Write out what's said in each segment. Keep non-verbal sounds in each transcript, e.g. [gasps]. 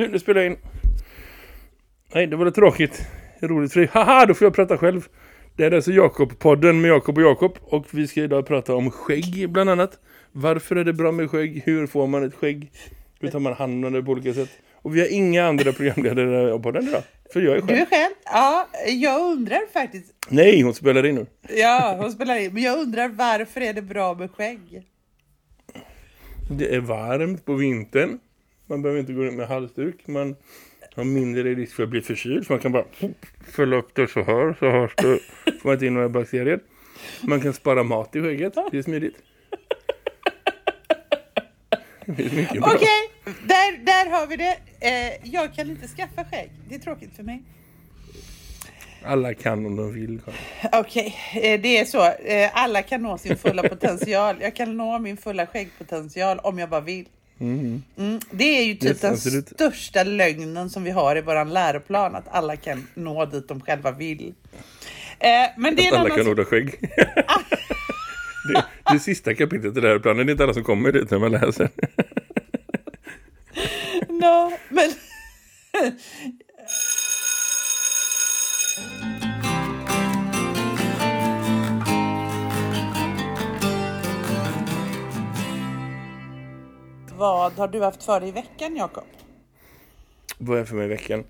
Du, nu spelar jag in. Nej, det var lite tråkigt. Roligt för dig. Haha, då får jag prata själv. Det är alltså Jakob-podden med Jakob och Jakob. Och vi ska idag prata om skägg bland annat. Varför är det bra med skägg? Hur får man ett skägg? Hur tar man hand om det på olika sätt? Och vi har inga andra programledare på den idag. För jag är Du själv. är själv? Ja, jag undrar faktiskt. Nej, hon spelar in nu. Ja, hon spelar in. Men jag undrar varför är det bra med skägg? Det är varmt på vintern. Man behöver inte gå runt med halsduk. Man har mindre risk för att bli förkyld. Så man kan bara fälla upp det så här. Så hörs det. Får man inte in några bakterier. Man kan spara mat i skägget. Det är smidigt. Okej, där, där har vi det. Eh, jag kan inte skaffa skägg. Det är tråkigt för mig. Alla kan om de vill. Okej, eh, det är så. Eh, alla kan nå sin fulla potential. Jag kan nå min fulla skäggpotential om jag bara vill. Mm, det är ju typ Yes, den absolut. största lögnen som vi har i våran läroplan. Att alla kan nå dit de själva vill. Eh, men det är en Alla kan sak- odla skägg. [laughs] Det, det är sista kapitlet i det här planen. Det är inte alla som kommer dit när man läser. [laughs] No, men... Vad har du haft för dig i veckan, Jakob? Vad har jag för mig i veckan?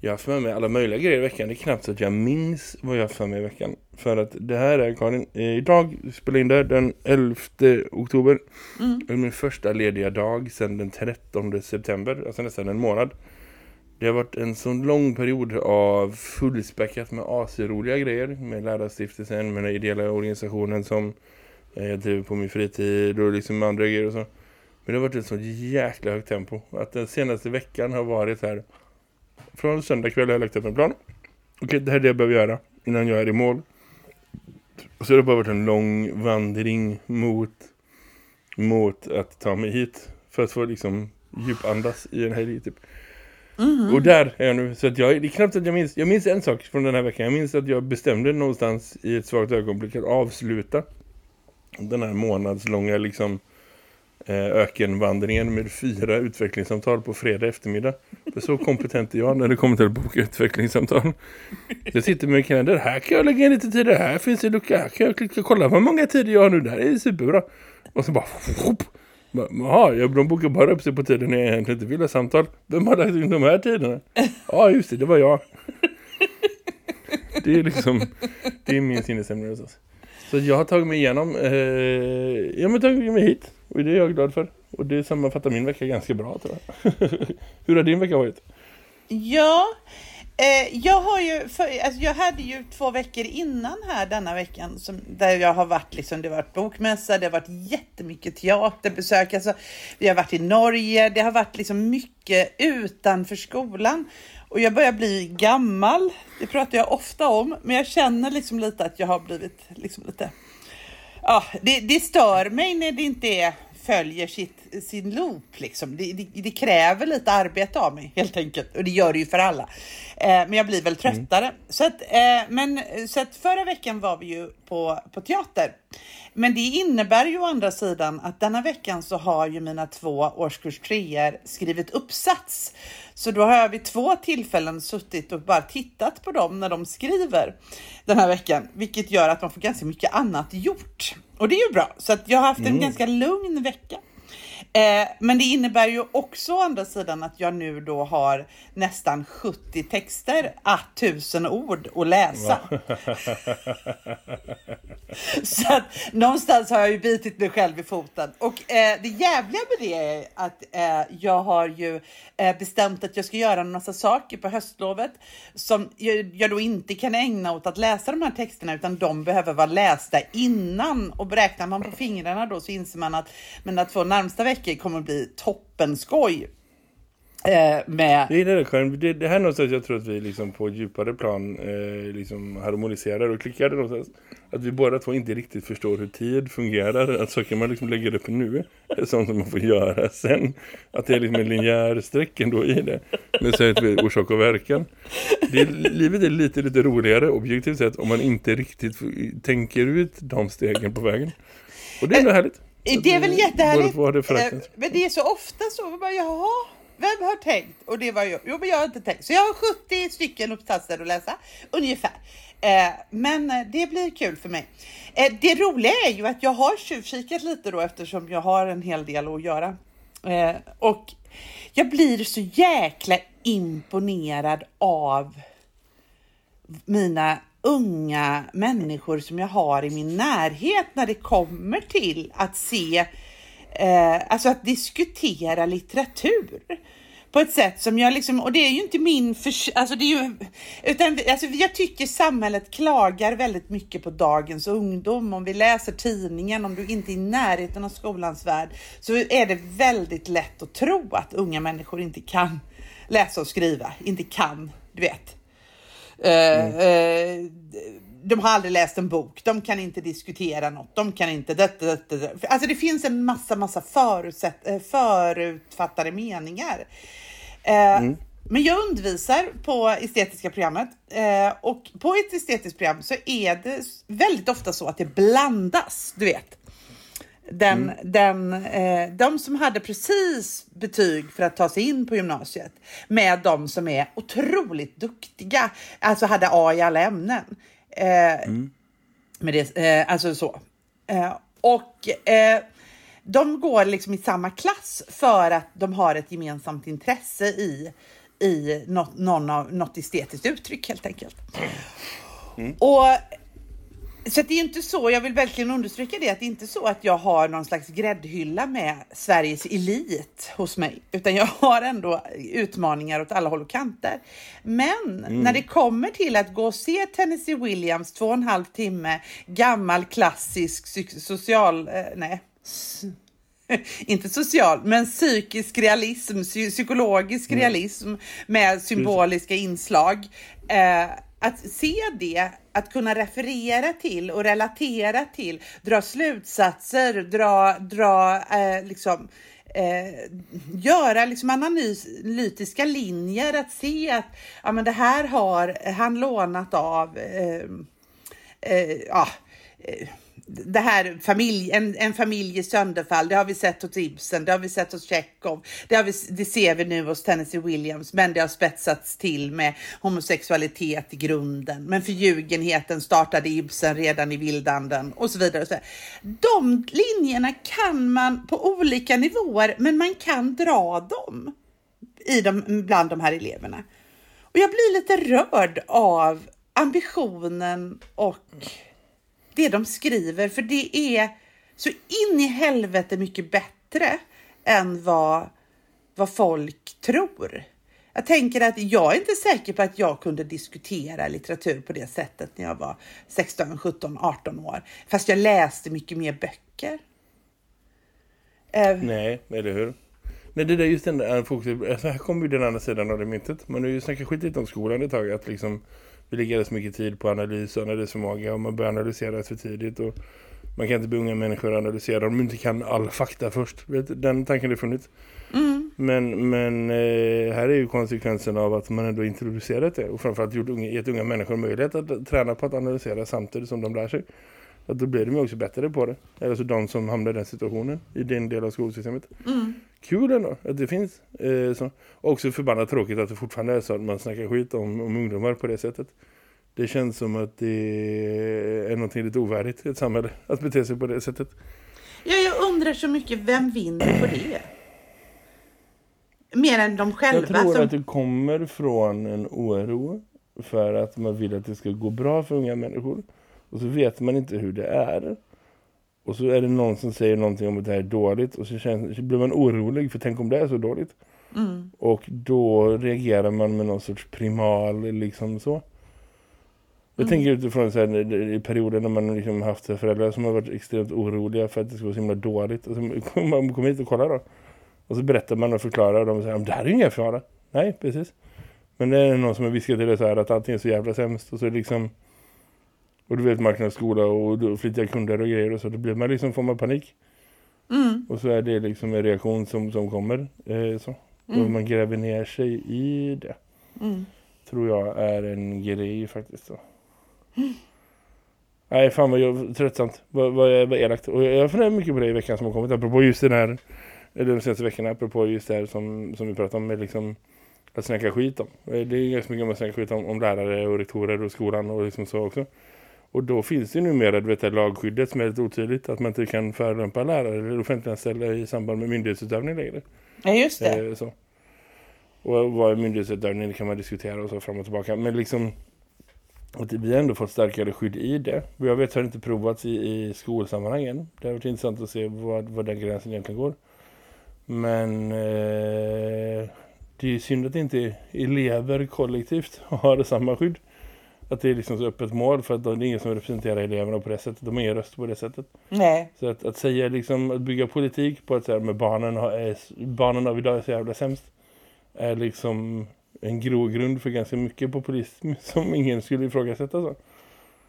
Jag har för mig alla möjliga grejer i veckan. Det är knappt så att jag minns vad jag har för mig i veckan. För att det här är Karin. Eh, idag spelar in det den 11 oktober. Det är min första lediga dag sedan den 13 september. Alltså nästan en månad. Det har varit en sån lång period av fullspäckat med asroliga grejer. Med Lärarstiftelsen, med den ideella organisationen som eh, jag driver på min fritid och liksom andra grejer och så. Men det har varit ett så jäkla högt tempo. Att den senaste veckan har varit här. Från söndag kväll har jag lagt upp en plan. Okej, det här är det jag behöver göra innan jag är i mål. Och så har det bara varit en lång vandring mot, mot att ta mig hit. För att få liksom djupandas i en helg typ. Och där är jag nu. Så att jag, det är knappt att jag minns. Jag minns en sak från den här veckan. Jag minns att jag bestämde någonstans i ett svagt ögonblick att avsluta den här månadslånga liksom ökenvandringen med fyra utvecklingssamtal på fredag eftermiddag. För så kompetent är jag när det kommer till att boka utvecklingssamtal. Jag sitter med kalender. Här kan jag lägga in lite tid. Här finns det lucka. Här kan jag klicka. Kolla vad många tider jag har nu. Det här är superbra. Och så bara... Jaha, jag- de bokar bara upp sig på tiden när jag egentligen inte vill ha samtal. Vem har lagt in de här tiderna? [laughs] Ja, just det. Det var jag. Det är liksom... Det är min sinnesämne. Alltså. Så jag har tagit mig igenom... Eh, jag har tagit mig hit. Och det är jag glad för. Och det sammanfattar min vecka ganska bra tror jag. [laughs] Hur har din vecka varit? Ja, eh, jag har ju, för, alltså jag hade ju två veckor innan här denna veckan som, där jag har varit liksom, det har varit bokmässa, det har varit jättemycket teaterbesök, alltså, vi har varit i Norge, det har varit liksom mycket utanför skolan. Och jag börjar bli gammal, det pratar jag ofta om, men jag känner liksom lite att jag har blivit liksom lite Ja, det, det stör mig när det inte är, följer sitt, sin loop. Liksom. Det, det, det kräver lite arbete av mig helt enkelt. Och det gör det ju för alla. Eh, men jag blir väl tröttare. Så, att, eh, men, så att förra veckan var vi ju på, på teater. Men det innebär ju å andra sidan att denna veckan så har ju mina två årskurs treor skrivit uppsats. Så då har jag vid två tillfällen suttit och bara tittat på dem när de skriver den här veckan, vilket gör att man får ganska mycket annat gjort. Och det är ju bra, så att jag har haft en ganska lugn vecka. Eh, men det innebär ju också å andra sidan att jag nu då har nästan 70 texter, att tusen ord att läsa. [laughs] Så att någonstans har jag ju bitit mig själv i foten. Och eh, det jävliga med det är att eh, jag har ju eh, bestämt att jag ska göra en massa saker på höstlovet som jag, jag då inte kan ägna åt att läsa de här texterna utan de behöver vara lästa innan. Och beräknar man på fingrarna då så inser man att mina två närmsta veckor kommer att bli toppenskoj. Eh, med Det är det, Karin. det, det här är någonstans jag tror att vi liksom på djupare plan eh, liksom harmoniserar och klickar någonstans. Att vi båda två inte riktigt förstår hur tid fungerar. Att saker man liksom lägger upp nu är sånt som man får göra sen. Att det är liksom en linjär streck ändå i det. Men så är det orsak och verkan. Det livet är lite, lite roligare objektivt sett om man inte riktigt tänker ut de stegen på vägen. Och det är ändå härligt. Det är väl jättehärligt. Det Eh. Men det är så ofta så. man Bara, jaha, vem har tänkt? Och det var jag. Jo, men jag har inte tänkt. Så jag har 70 stycken uppsatser att läsa, ungefär. Eh, men eh, det blir kul för mig. Det roliga är ju att jag har tjuvkikat lite då eftersom jag har en hel del att göra. Och jag blir så jäkla imponerad av mina unga människor som jag har i min närhet när det kommer till att se, eh, alltså att diskutera litteratur på ett sätt som jag liksom, och det är ju inte min, för, alltså det är ju, utan alltså jag tycker samhället klagar väldigt mycket på dagens ungdom. Om vi läser tidningen, om du inte är i närheten av skolans värld, så är det väldigt lätt att tro att unga människor inte kan läsa och skriva, inte kan, du vet. Mm. Uh, de har aldrig läst en bok, de kan inte diskutera något, de kan inte detta, detta, detta. Alltså det finns en massa, massa förutsätt, förutfattade meningar. Mm. Men jag undervisar på estetiska programmet och på ett estetiskt program så är det väldigt ofta så att det blandas, du vet. Den, mm. den, eh, de som hade precis betyg för att ta sig in på gymnasiet med de som är otroligt duktiga, alltså hade A i alla ämnen. Eh, mm. med det, eh, alltså så. Eh, och eh, de går liksom i samma klass för att de har ett gemensamt intresse i, i något, någon av, något estetiskt uttryck helt enkelt. Mm. Och så det är inte så, jag vill verkligen understryka det, att det är inte så att jag har någon slags gräddhylla med Sveriges elit hos mig, utan jag har ändå utmaningar åt alla håll och kanter. Men mm. när det kommer till att gå och se Tennessee Williams två och en halv timme, gammal klassisk social, eh, nej, [laughs] inte social, men psykisk realism, psykologisk mm. realism med symboliska inslag. Eh, att se det, att kunna referera till och relatera till, dra slutsatser, dra, dra eh, liksom, eh, göra liksom analytiska linjer, att se att ja, men det här har han lånat av eh, eh ja, eh, det här familj, en, en familj i sönderfall, det har vi sett hos Ibsen, det har vi sett hos Tjechov, det, har vi, det ser vi nu hos Tennessee Williams, men det har spetsats till med homosexualitet i grunden. Men förljugenheten startade Ibsen redan i vildanden och så vidare. Och så vidare. De linjerna kan man på olika nivåer, men man kan dra dem i de, bland de här eleverna. Och jag blir lite rörd av ambitionen och det de skriver, för det är så in i helvete mycket bättre än vad, vad folk tror. Jag tänker att jag är inte säker på att jag kunde diskutera litteratur på det sättet när jag var 16, 17, 18 år. Fast jag läste mycket mer böcker. Uh, Nej, eller hur? Nej, det är just den där eh, fokuset. Alltså här kommer ju den andra sidan av det myntet. Man har ju snackat skit lite om skolan ett tag. Att liksom vi lägger så mycket tid på analys och analysförmåga och man börjar analysera för tidigt och man kan inte be unga människor analysera om de inte kan all fakta först. Den tanken är funnits. Mm. Men, men eh, här är ju konsekvensen av att man ändå introducerat det och framförallt gjort unga, gett unga människor möjlighet att träna på att analysera samtidigt som de lär sig. Att då blir de också bättre på det. Alltså de som hamnar i den situationen i din del av skolsystemet. Mm. Kul ändå att det finns. Eh, så. Också förbannat tråkigt att det fortfarande är så att man snackar skit om, om ungdomar på det sättet. Det känns som att det är någonting lite ovärdigt i ett samhälle att bete sig på det sättet. Ja, jag undrar så mycket, vem vinner på det? Mer än de själva. Jag tror som... att det kommer från en oro för att man vill att det ska gå bra för unga människor. Och så vet man inte hur det är. Och så är det någon som säger någonting om att det här är dåligt. Och så, känns, så blir man orolig för tänk om det är så dåligt. Mm. Och då reagerar man med någon sorts primal liksom så. Jag mm. tänker utifrån så här, i perioder när man liksom haft föräldrar som har varit extremt oroliga för att det ska vara så himla dåligt. Och så [laughs] man kommer hit och kollar då. Och så berättar man och förklarar och de säger det här är ingen fara. Nej, precis. Men det är någon som har viskat till det så här att allting är så jävla sämst. Och så liksom och du vet marknadsskola och flitiga kunder och grejer och så. Då blir man liksom, får man panik. Mm. Och så är det liksom en reaktion som, som kommer. Eh, så. Mm. Och man gräver ner sig i det. Mm. Tror jag är en grej faktiskt. Så. Nej, fan vad jag, tröttsamt. Vad, vad, vad elakt. Och jag funderar mycket på det i veckan som har kommit. Apropå just den här Eller de senaste veckorna apropå just det här som, som vi pratade om med liksom att snacka skit om. Eh, Det är ganska mycket om att snacka skit om, om lärare och rektorer och skolan och liksom så också. Och då finns det ju numera vet, här lagskyddet som är lite otydligt att man inte kan förolämpa lärare eller offentliganställda i samband med myndighetsutövning längre. Ja, just det. Eh, så. Och vad är myndighetsutövning det kan man diskutera och så fram och tillbaka. Men liksom att vi har ändå fått starkare skydd i det. Jag vet att det inte provats i, i skolsammanhangen. Det har varit intressant att se vad, vad den gränsen egentligen går. Men eh, det är synd att inte elever kollektivt [laughs] har samma skydd. Att det är liksom så öppet mål för att det är ingen som representerar eleverna på det sättet. De har ingen röst på det sättet. Nej. Så att, att säga liksom, att bygga politik på att säga med barnen, har, är, barnen av idag är så jävla sämst. Är liksom en grogrund för ganska mycket populism [laughs] som ingen skulle ifrågasätta så.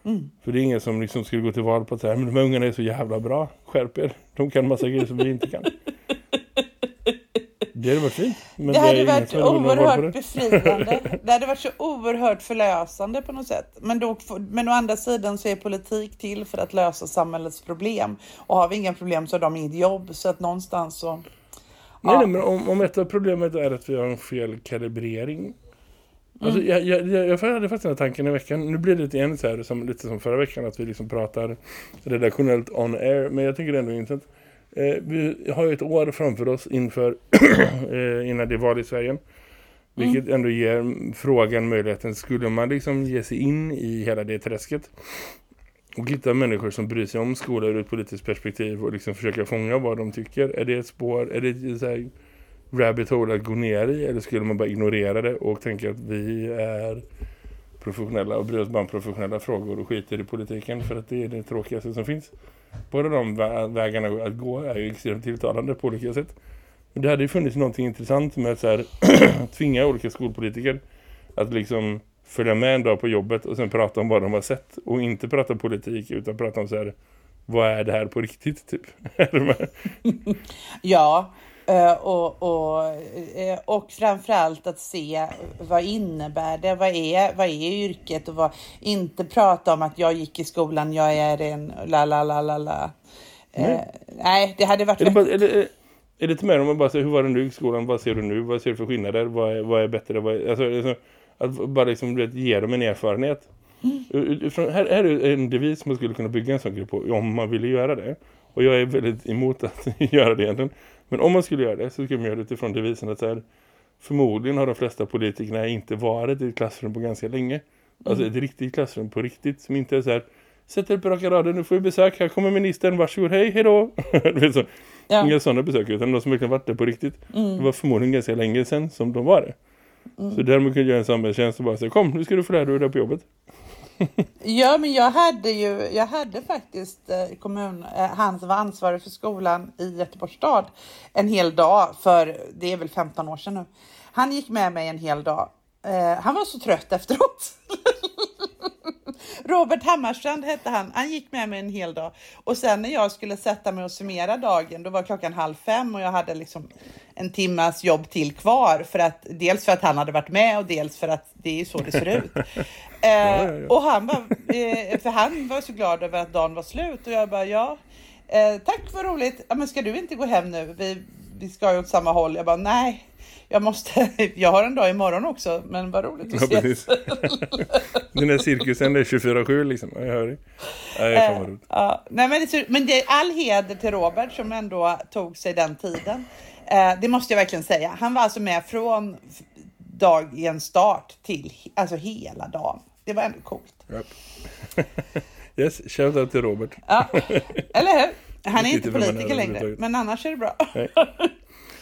Mm. För det är ingen som liksom skulle gå till val på att säga men de här ungarna är så jävla bra, skärp er. De kan massa grejer som vi inte kan. [laughs] Det hade varit fint. Men det hade ingen varit oerhört det. befriande. [laughs] Det hade varit så oerhört förlösande på något sätt. Men, då, men å andra sidan så är politik till för att lösa samhällets problem. Och har vi inga problem så har de inget jobb. Så att någonstans så... Nej, Ja. nej, men om, om ett av problemet är att vi har en fel kalibrering. Mm. Alltså, jag, jag, jag, jag hade faktiskt den här tanken i veckan. Nu blir det lite igen så här, som, lite som förra veckan, att vi liksom pratar redaktionellt on air. Men jag tycker det är ändå intressant. Eh, vi har ju ett år framför oss inför [clears throat] eh, innan det är val i Sverige. Vilket ändå ger frågan möjligheten, skulle man liksom ge sig in i hela det träsket och hitta människor som bryr sig om skolor ur ett politiskt perspektiv och liksom försöka fånga vad de tycker. Är det ett spår, är det så här rabbit hole att gå ner i eller skulle man bara ignorera det och tänka att vi är professionella och bryr oss bara om professionella frågor och skiter i politiken för att det är det tråkigaste som finns. Båda de vä- vägarna att gå är ju extremt tilltalande på olika sätt. Men det hade ju funnits någonting intressant med att så här, [clears throat] tvinga olika skolpolitiker att liksom följa med en dag på jobbet och sen prata om vad de har sett och inte prata politik utan prata om så här vad är det här på riktigt typ? [laughs] Ja, och, och, eh, och framförallt att se vad innebär det, vad är, vad är yrket och vad, inte prata om att jag gick i skolan, jag är en la la la la la. Eh, Nej. nej, det hade varit Är det, bara, är, det, är det lite mer om man bara säger hur var det nu i skolan? Vad ser du nu? Vad ser du för skillnader? Vad är, vad är bättre? Vad är, alltså, att bara liksom, vet, ge dem en erfarenhet. Utifrån, här, här är en devis man skulle kunna bygga en sån grupp på om man ville göra det. Och jag är väldigt emot att [laughs] göra det egentligen. Men om man skulle göra det så skulle man göra det utifrån devisen att så här, förmodligen har de flesta politikerna inte varit i ett klassrum på ganska länge. Alltså ett riktigt klassrum på riktigt som inte är så här Sätt er på raka rader, nu får vi besök, här kommer ministern, varsågod, hej, hej då. [laughs] Så. Ja. Inga sådana besök utan de som verkligen varit där på riktigt. Det var förmodligen ganska länge sedan som de var det. Så där man kunde göra en samhällstjänst och bara säga kom nu ska du få lära dig det på jobbet. Ja, men jag hade ju, jag hade faktiskt eh, kommun, eh, han som var ansvarig för skolan i Göteborgs stad en hel dag för, det är väl 15 år sedan nu. Han gick med mig en hel dag. Eh, han var så trött efteråt. [laughs] Robert Hammarstrand hette han. Han gick med mig en hel dag. Och sen när jag skulle sätta mig och summera dagen, då var klockan halv fem och jag hade liksom en timmas jobb till kvar. För att, dels för att han hade varit med och dels för att det är så det ser ut. [laughs] Eh, ja, ja. Och han var, eh, för han var så glad över att dagen var slut och jag bara ja, eh, tack vad roligt. Ja, men ska du inte gå hem nu? Vi, vi ska ju åt samma håll. Jag bara nej, jag måste. [laughs] Jag har en dag imorgon också, men vad roligt Ja, att ses. precis. [laughs] Den här cirkusen är 24-7 liksom. Ja, Jag hör det. Nej, fan vad roligt. Ja, nej, men, det, men det är all heder till Robert som ändå tog sig den tiden. Eh, det måste jag verkligen säga. Han var alltså med från dagens start till alltså hela dagen. Det var ändå coolt. Japp. [laughs] Yes, shoutout till Robert. Ja, eller hur? Han är inte politiker längre, men annars är det bra.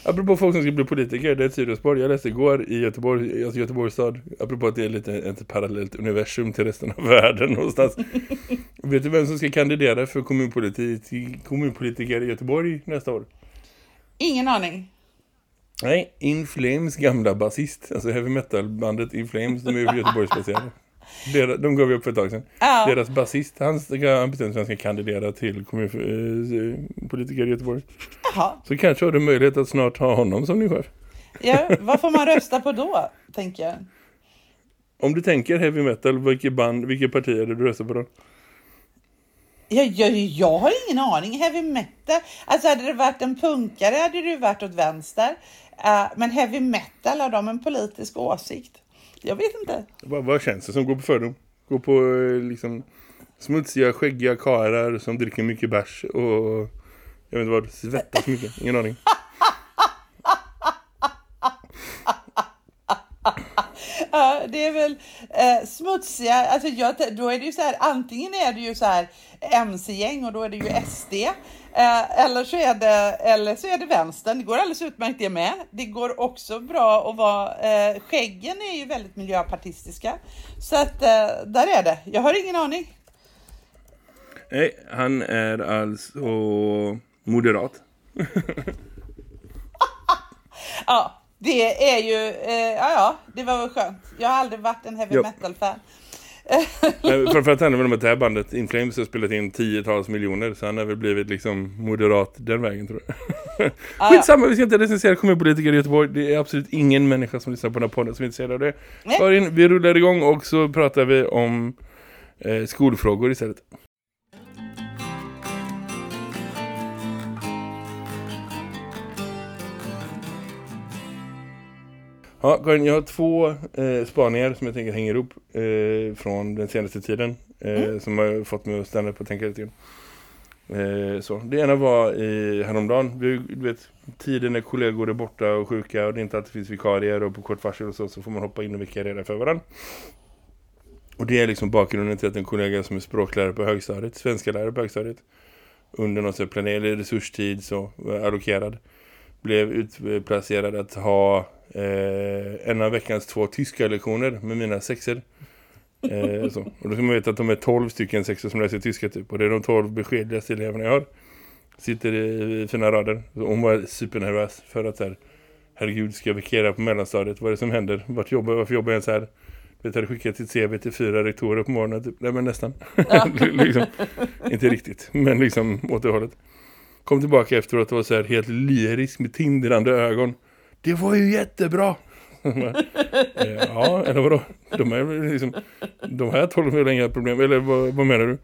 Apropå folk som ska bli politiker, det är ett sidospår. Jag läste igår i Göteborg, alltså Göteborgs stad. Apropå att det är lite ett parallellt universum till resten av [laughs] världen någonstans. Vet du vem som ska kandidera för kommunpolitik, kommunpolitiker i Göteborg nästa år? Ingen aning. Nej, In Flames gamla basist. Alltså heavy metal-bandet In Flames, de är ju [laughs] Göteborgsbaserade. Deras- De gav vi upp för ett tag sedan. Ja. Deras basist, han ska, han ska kandidera till kommunpolitiker i Göteborg. Jaha, Så kanske har du möjlighet att snart ha honom som din chef. ja, vad får man rösta på då, tänker jag. Om du tänker heavy metal, vilket band, vilket parti är det du röstar på då? Jag, jag, jag har ingen aning. Heavy metal. Alltså hade det varit en punkare hade det varit åt vänster. Uh, men heavy metal, har de en politisk åsikt? Jag vet inte. Vad, vad känns det som går på fördom? Går på eh, liksom smutsiga, skäggiga karar som dricker mycket bärs och jag vet inte vad, svettas mycket. Ingen aning. Ja, det är väl eh, smutsiga, alltså jag, då är det ju så här, antingen är det ju så här MC-gäng och då är det ju SD. Eh, eller, så är det, eller så är det vänstern, det går alldeles utmärkt det med. Det går också bra att vara, eh, skäggen är ju väldigt miljöpartistiska. Så att eh, där är det, jag har ingen aning. Nej, han är alltså moderat. [laughs] ja, det är ju, eh, ja ja, det var väl skönt. Jag har aldrig varit en heavy metal-fan. Men Framförallt handlar det om att det här bandet In Flames har spelat in tiotals miljoner så han har väl blivit liksom moderat den vägen tror jag. Ja, ja. Skitsamma, vi ska inte recensera kommunpolitiker i Göteborg. Det är absolut ingen människa som lyssnar på den här podden som är intresserad av det. Karin, vi rullar igång och så pratar vi om eh, skolfrågor istället. Ja, Karin, jag har två eh, spaningar som jag tänker hänger ihop eh, från den senaste tiden eh, som har fått mig att stanna upp och tänka lite grann. Eh, så. Det ena var i häromdagen, vi, du vet, tiden när kollegor är borta och sjuka och det inte alltid finns vikarier och på kort varsel och så, så får man hoppa in och vikariera för varandra. Och det är liksom bakgrunden till att en kollega som är språklärare på högstadiet, svenska lärare på högstadiet, under sån här planerad resurstid så eh, allokerad, blev utplacerad att ha eh, en av veckans två tyska lektioner med mina sexer. Eh, så. Och då ska man veta att de är 12 stycken sexer som läser tyska typ. Och det är de 12 beskedligaste eleverna jag har. Sitter i fina rader. Så hon var supernervös för att så här, herregud ska jag vikera på mellanstadiet? Vad är det som händer? Vart jobbar, varför jobbar jag så här? Vet, jag hade skickat ett CV till fyra rektorer på morgonen. Typ. Nej men nästan. [laughs] liksom, inte riktigt. Men liksom åt det hållet. Kom tillbaka efteråt och var så här helt lyrisk med tindrande ögon. Det var ju jättebra. [laughs] Eh, ja, eller vadå? De, är liksom, de här tolv har inga problem. Eller vad, vad menar du?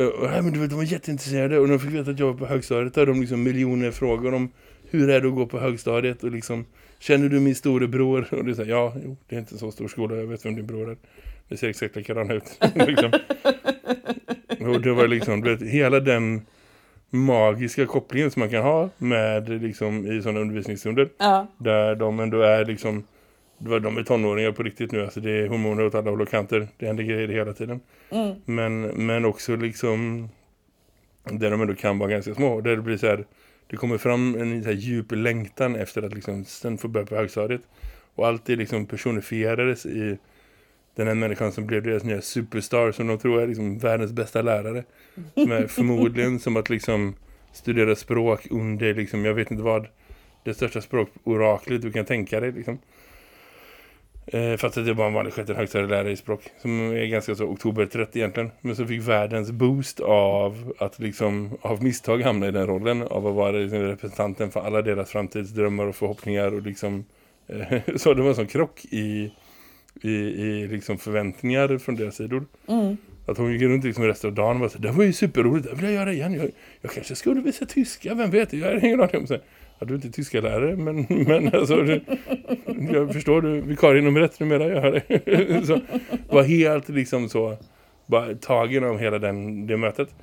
Uh, men du vet, de var jätteintresserade och de fick veta att jag var på högstadiet. Där hade de liksom miljoner frågor om hur är det att gå på högstadiet och liksom, känner du min storebror? Och du säger, ja, jo, det är inte en så stor skola, jag vet vem din bror är. Det ser exakt likadan ut. [laughs] liksom. Och det var liksom, du vet, hela den magiska kopplingen som man kan ha med liksom i sådana undervisningsstunder. Ja. där de ändå är liksom de är tonåringar på riktigt nu. Alltså det är hormoner åt alla håll och kanter. Det händer grejer hela tiden. Mm. men, men också liksom där de ändå kan vara ganska små. Där det blir så här det kommer fram en så här djup längtan efter att liksom sen få börja på högstadiet. Och allt det liksom personifierades i den här människan som blev deras nya superstar som de tror är liksom världens bästa lärare. Som är [laughs] förmodligen som att liksom studera språk under liksom, jag vet inte vad, det största språkoraklet du kan tänka dig liksom. Eh, fast att det var en vanlig sjätte högstadielärare i språk som är ganska så oktober 30 egentligen. Men så fick världens boost av att liksom av misstag hamna i den rollen av att vara liksom representanten för alla deras framtidsdrömmar och förhoppningar och liksom eh, [laughs] så det var en sån krock i i, i liksom förväntningar från deras sidor. Mm. Att hon gick runt liksom resten av dagen och så det var ju superroligt, det vill jag göra igen. Jag, jag kanske skulle visa tyska, vem vet, jag har ingen aning om så. Ja, du är inte tyska lärare, men, [laughs] men alltså, du, jag förstår, du vikarie nummer ett numera, jag hör det. [laughs] så, var helt liksom så, bara tagen av hela den, det mötet.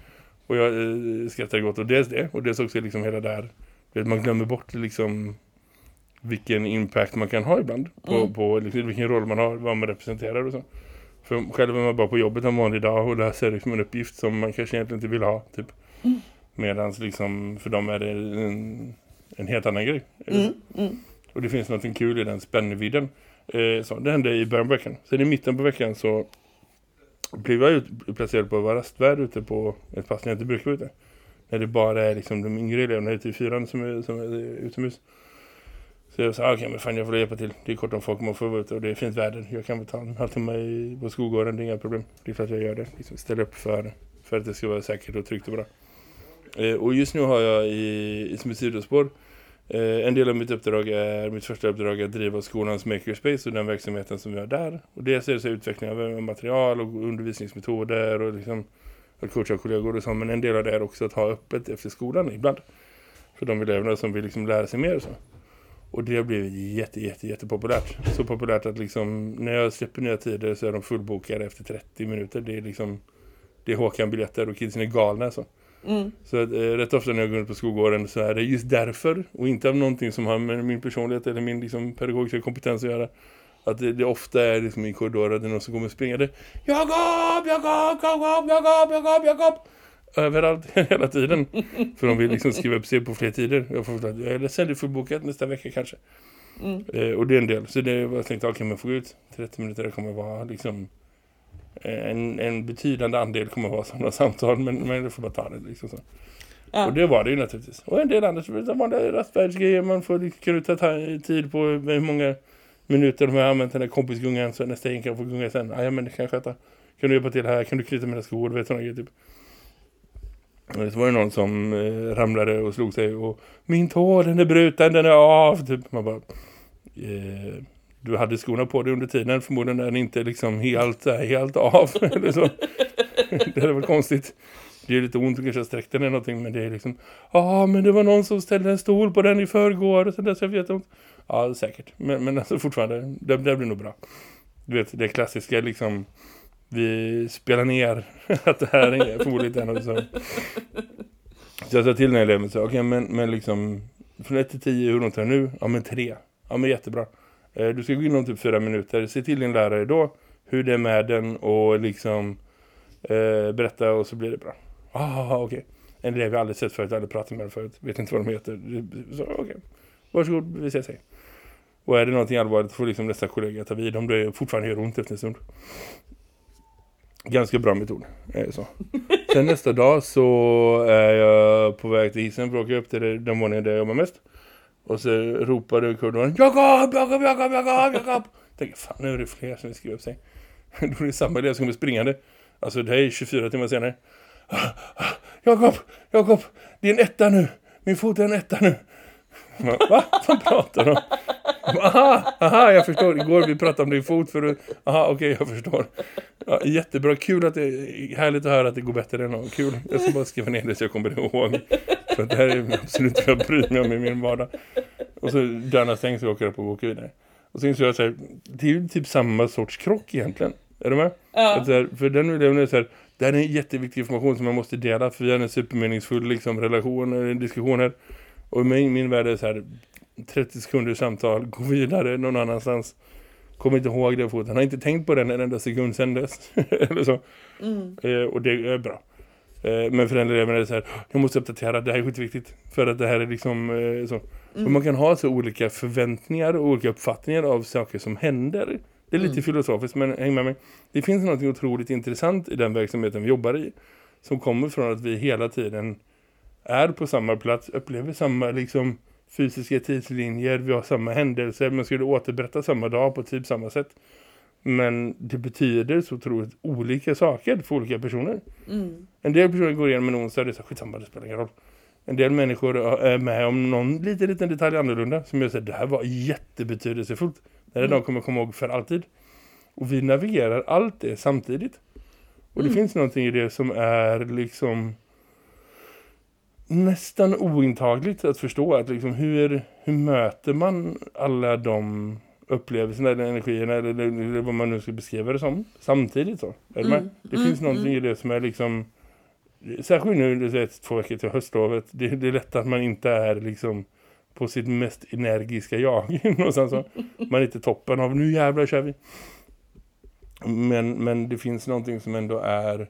Och jag eh, skrattade gott, och dels det, och dels också liksom hela där, man glömmer bort liksom vilken impact man kan ha ibland på, Mm. på liksom, vilken roll man har, vad man representerar och så. För själv är man bara på jobbet en vanlig dag och läser liksom en uppgift som man kanske egentligen inte vill ha. Typ. Mm. Medans liksom, för dem är det en, en helt annan grej. Mm. Mm. Och det finns något kul i den spännvidden. Eh, så, det hände i början på veckan. Sen i mitten på veckan så blev jag ut, placerad på att vara rastvärd ute på ett pass när jag inte brukar vara ute. När det bara är liksom de yngre eleverna ute i fyran som är, som är utomhus. Så jag sa, okej okej men fan jag får hjälpa till. Det är kort om folk man får vara ute och det är fint väder. Jag kan väl ta en halvtimme på skolgården, det är inga problem. Det är klart jag gör det. Liksom ställer upp för, för att det ska vara säkert och tryggt och bra. Eh, och just nu har jag i, i som ett sidospår Eh, en del av mitt uppdrag är, mitt första uppdrag är att driva skolans makerspace och den verksamheten som vi har där. Och dels är det så utveckling av eh, material och undervisningsmetoder och liksom att coacha kollegor och så, men en del av det är också att ha öppet efter skolan ibland. För de eleverna som vill liksom lära sig mer och så. Och det har blivit jätte, jätte, jättepopulärt. Så populärt att liksom, när jag släpper nya tider så är de fullbokade efter 30 minuter. Det är liksom, det är Håkan-biljetter och kidsen är galna så. Mm. Så att, eh, rätt ofta när jag går ut på skolgården så är det just därför och inte av någonting som har med min personlighet eller min liksom, pedagogiska kompetens att göra. Att det, det ofta är liksom i korridoren där någon som kommer springande Jakob, Jakob, Jakob, Jakob, Jakob, Jakob Överallt, [laughs] hela tiden För de vill liksom skriva upp sig på fler tider Jag får att jag är ledsen, det är fullbokat nästa vecka kanske Mm. eh, Och det är en del, så det var jag tänkte, okej okay, men få ut 30 minuter, det kommer vara liksom en, en betydande andel kommer vara sådana [laughs] samtal men, men det får bara ta det liksom så. Ja. Och det var det ju naturligtvis. Och en del andra så vanliga rastfärdsgrejer. Man får liksom kunna ta ta- tid på hur många minuter de har använt den där kompisgungan så nästa en kan få gunga sen. Ah, ja men det kan jag sköta. Kan du hjälpa till här? Kan du knyta mina skor? Du vet sådana grejer typ. Och så var det någon som eh, ramlade och slog sig och min tå den är bruten, den är av. Typ. Man bara, eh, du hade skorna på dig under tiden. Förmodligen är den inte liksom helt, eh, helt av. [laughs] eller så. [laughs] det är väl konstigt. Det är lite ont att kanske sträckte den eller någonting. Men det är liksom, ja ah, men det var någon som ställde en stol på den i förrgår. Och sen dess jag vet inte. Ja säkert. Men, men alltså fortfarande, det, det blir nog bra. Du vet, det klassiska liksom, vi spelar ner [laughs] att det här är förmodligen en av så. Så jag sa till den eleven, så, okej men, men liksom, från 1 till 10, hur långt är det nu? Ja men 3. Ja men jättebra. Eh, du ska gå in om typ fyra minuter. Se till din lärare då hur det är med den och liksom eh, berätta och så blir det bra. Ah, okej. En elev jag aldrig sett förut, aldrig pratat med den förut. Vet inte vad de heter. Så okej. Varsågod, vi ses sig. Och är det någonting allvarligt får liksom nästa kollega ta vid om det fortfarande gör ont efter en stund. Ganska bra metod. Är Så. [laughs] Sen nästa dag så är jag på väg till hissen för att åka upp till den våningen där jag jobbar mest. Och så ropade korridoren Jakob, Jakob, Jakob, Jakob, Jakob. Tänker, fan nu är det fler som vill skriva upp sig. [laughs] Då är det samma elev som kommer springande. Alltså det här är 24 timmar senare. [laughs] Jakob, Jakob, det är en etta nu. Min fot är en etta nu. Va? Va? Vad pratar de? Aha, aha, jag förstår. Igår vi pratade om din fot för. Aha, okej, jag förstår. Ja, jättebra, kul att det är härligt att höra att det går bättre än någon. Kul. Jag ska bara skriva ner det så jag kommer ihåg. För det här är absolut vad jag bryr mig om i min vardag. Och så dörrarna stängs och åker upp och åker vidare. Och så insåg jag så här, det är ju typ samma sorts krock egentligen. Är du med? Ja. Här, för den eleven är så här, det här är en jätteviktig information som man måste dela för vi har en supermeningsfull liksom, relation eller en diskussion här. Och min, min värld är så här 30 sekunder samtal, gå vidare någon annanstans. Kommer inte ihåg det foten. Han har inte tänkt på den en enda sekund sedan dess. [laughs] eller så. Mm. Eh, och det är bra. Eh, men för den eleven är det så här, jag måste uppdatera, det här är skitviktigt. För att det här är liksom eh, så. Och man kan ha så olika förväntningar och olika uppfattningar av saker som händer. Det är lite Mm. filosofiskt men häng med mig. Det finns något otroligt intressant i den verksamheten vi jobbar i. Som kommer från att vi hela tiden är på samma plats, upplever samma liksom fysiska tidslinjer, vi har samma händelser, man skulle återberätta samma dag på typ samma sätt. Men det betyder så otroligt olika saker för olika personer. Mm. En del personer går igenom en onsdag, det är så skitsamma, det spelar ingen roll. En del människor är med om någon liten, liten detalj annorlunda som jag säger, det här var jättebetydelsefullt. Det här Mm. de kommer komma ihåg för alltid. Och vi navigerar allt det samtidigt. Och det Mm. finns någonting i det som är liksom nästan ointagligt att förstå. Att liksom hur, hur möter man alla de upplevelserna eller energierna eller, eller, vad man nu ska beskriva det som samtidigt så. Är med? Mm. Det finns någonting i det som är liksom särskilt nu det är två veckor till höstlovet. Det, det är lätt att man inte är liksom på sitt mest energiska jag. [laughs] Någonstans så. Man är inte toppen av nu jävlar kör vi. Men, men det finns någonting som ändå är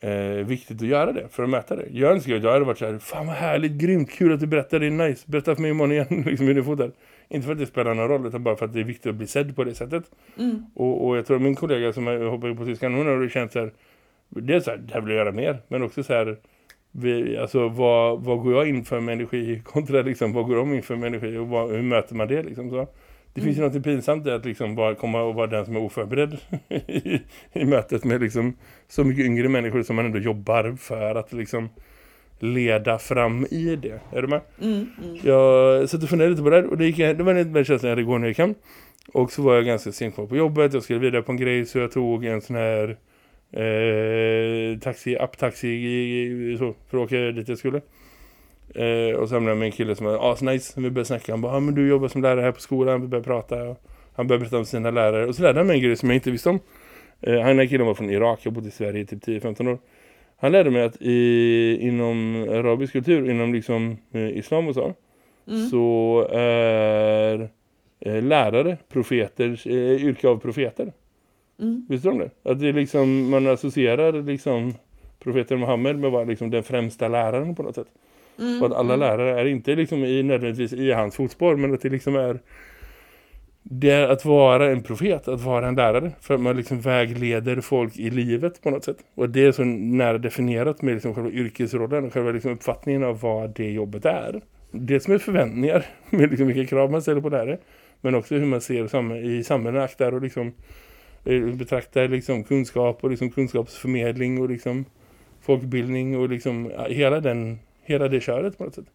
eh, viktigt att göra det för att mäta det. Jag önskar att jag hade varit så här, fan vad härligt, grymt, kul att du berättar, det är nice. Berätta för mig imorgon igen, [laughs] liksom hur det fotar. Inte för att det spelar någon roll utan bara för att det är viktigt att bli sedd på det sättet. Mm. Och, och jag tror att min kollega som jag hoppar på tyskan, hon har känt så här, är så här, det här vill jag göra mer. Men också så här, vi, alltså vad, vad går jag in för med energi [laughs] kontra liksom, vad går de in för med energi och vad, hur möter man det liksom så. Det finns ju något pinsamt i att liksom bara komma och vara den som är oförberedd i, i mötet med liksom så mycket yngre människor som man ändå jobbar för att liksom leda fram i det. Är du med? Mm. Mm. Jag satt och funderade lite på det här och det, gick, det var en väldigt känsla jag hade igår när jag hem. Och så var jag ganska sent kvar på jobbet, jag skulle vidare på en grej så jag tog en sån här eh, taxi, app-taxi så, för att åka dit jag skulle. Eh, och så hamnade jag med en kille som var asnice. Vi började snacka. Han bara, ah, men du jobbar som lärare här på skolan. Vi började prata. Och han började berätta om sina lärare. Och så lärde han mig en grej som jag inte visste om. Eh, han är killen var från Irak. Jag bodde i Sverige i typ 10-15 år. Han lärde mig att i, inom arabisk kultur, inom liksom eh, islam och så, Mm. så är eh, lärare, profeter, eh, yrke av profeter. Mm. Visste du om det? Att det liksom, man associerar liksom profeten Muhammed med att vara liksom den främsta läraren på något sätt. Mm. Och att alla lärare är inte liksom i, nödvändigtvis i hans fotspår men att det liksom är det är att vara en profet, att vara en lärare. För att man liksom vägleder folk i livet på något sätt. Och det är så nära definierat med liksom själva yrkesrollen och själva liksom uppfattningen av vad det jobbet är. Det som är förväntningar [laughs] med liksom vilka krav man ställer på lärare. Men också hur man ser i samhället aktar och liksom eh, betraktar liksom kunskap och liksom kunskapsförmedling och liksom folkbildning och liksom hela, den, hela det köret på något sätt.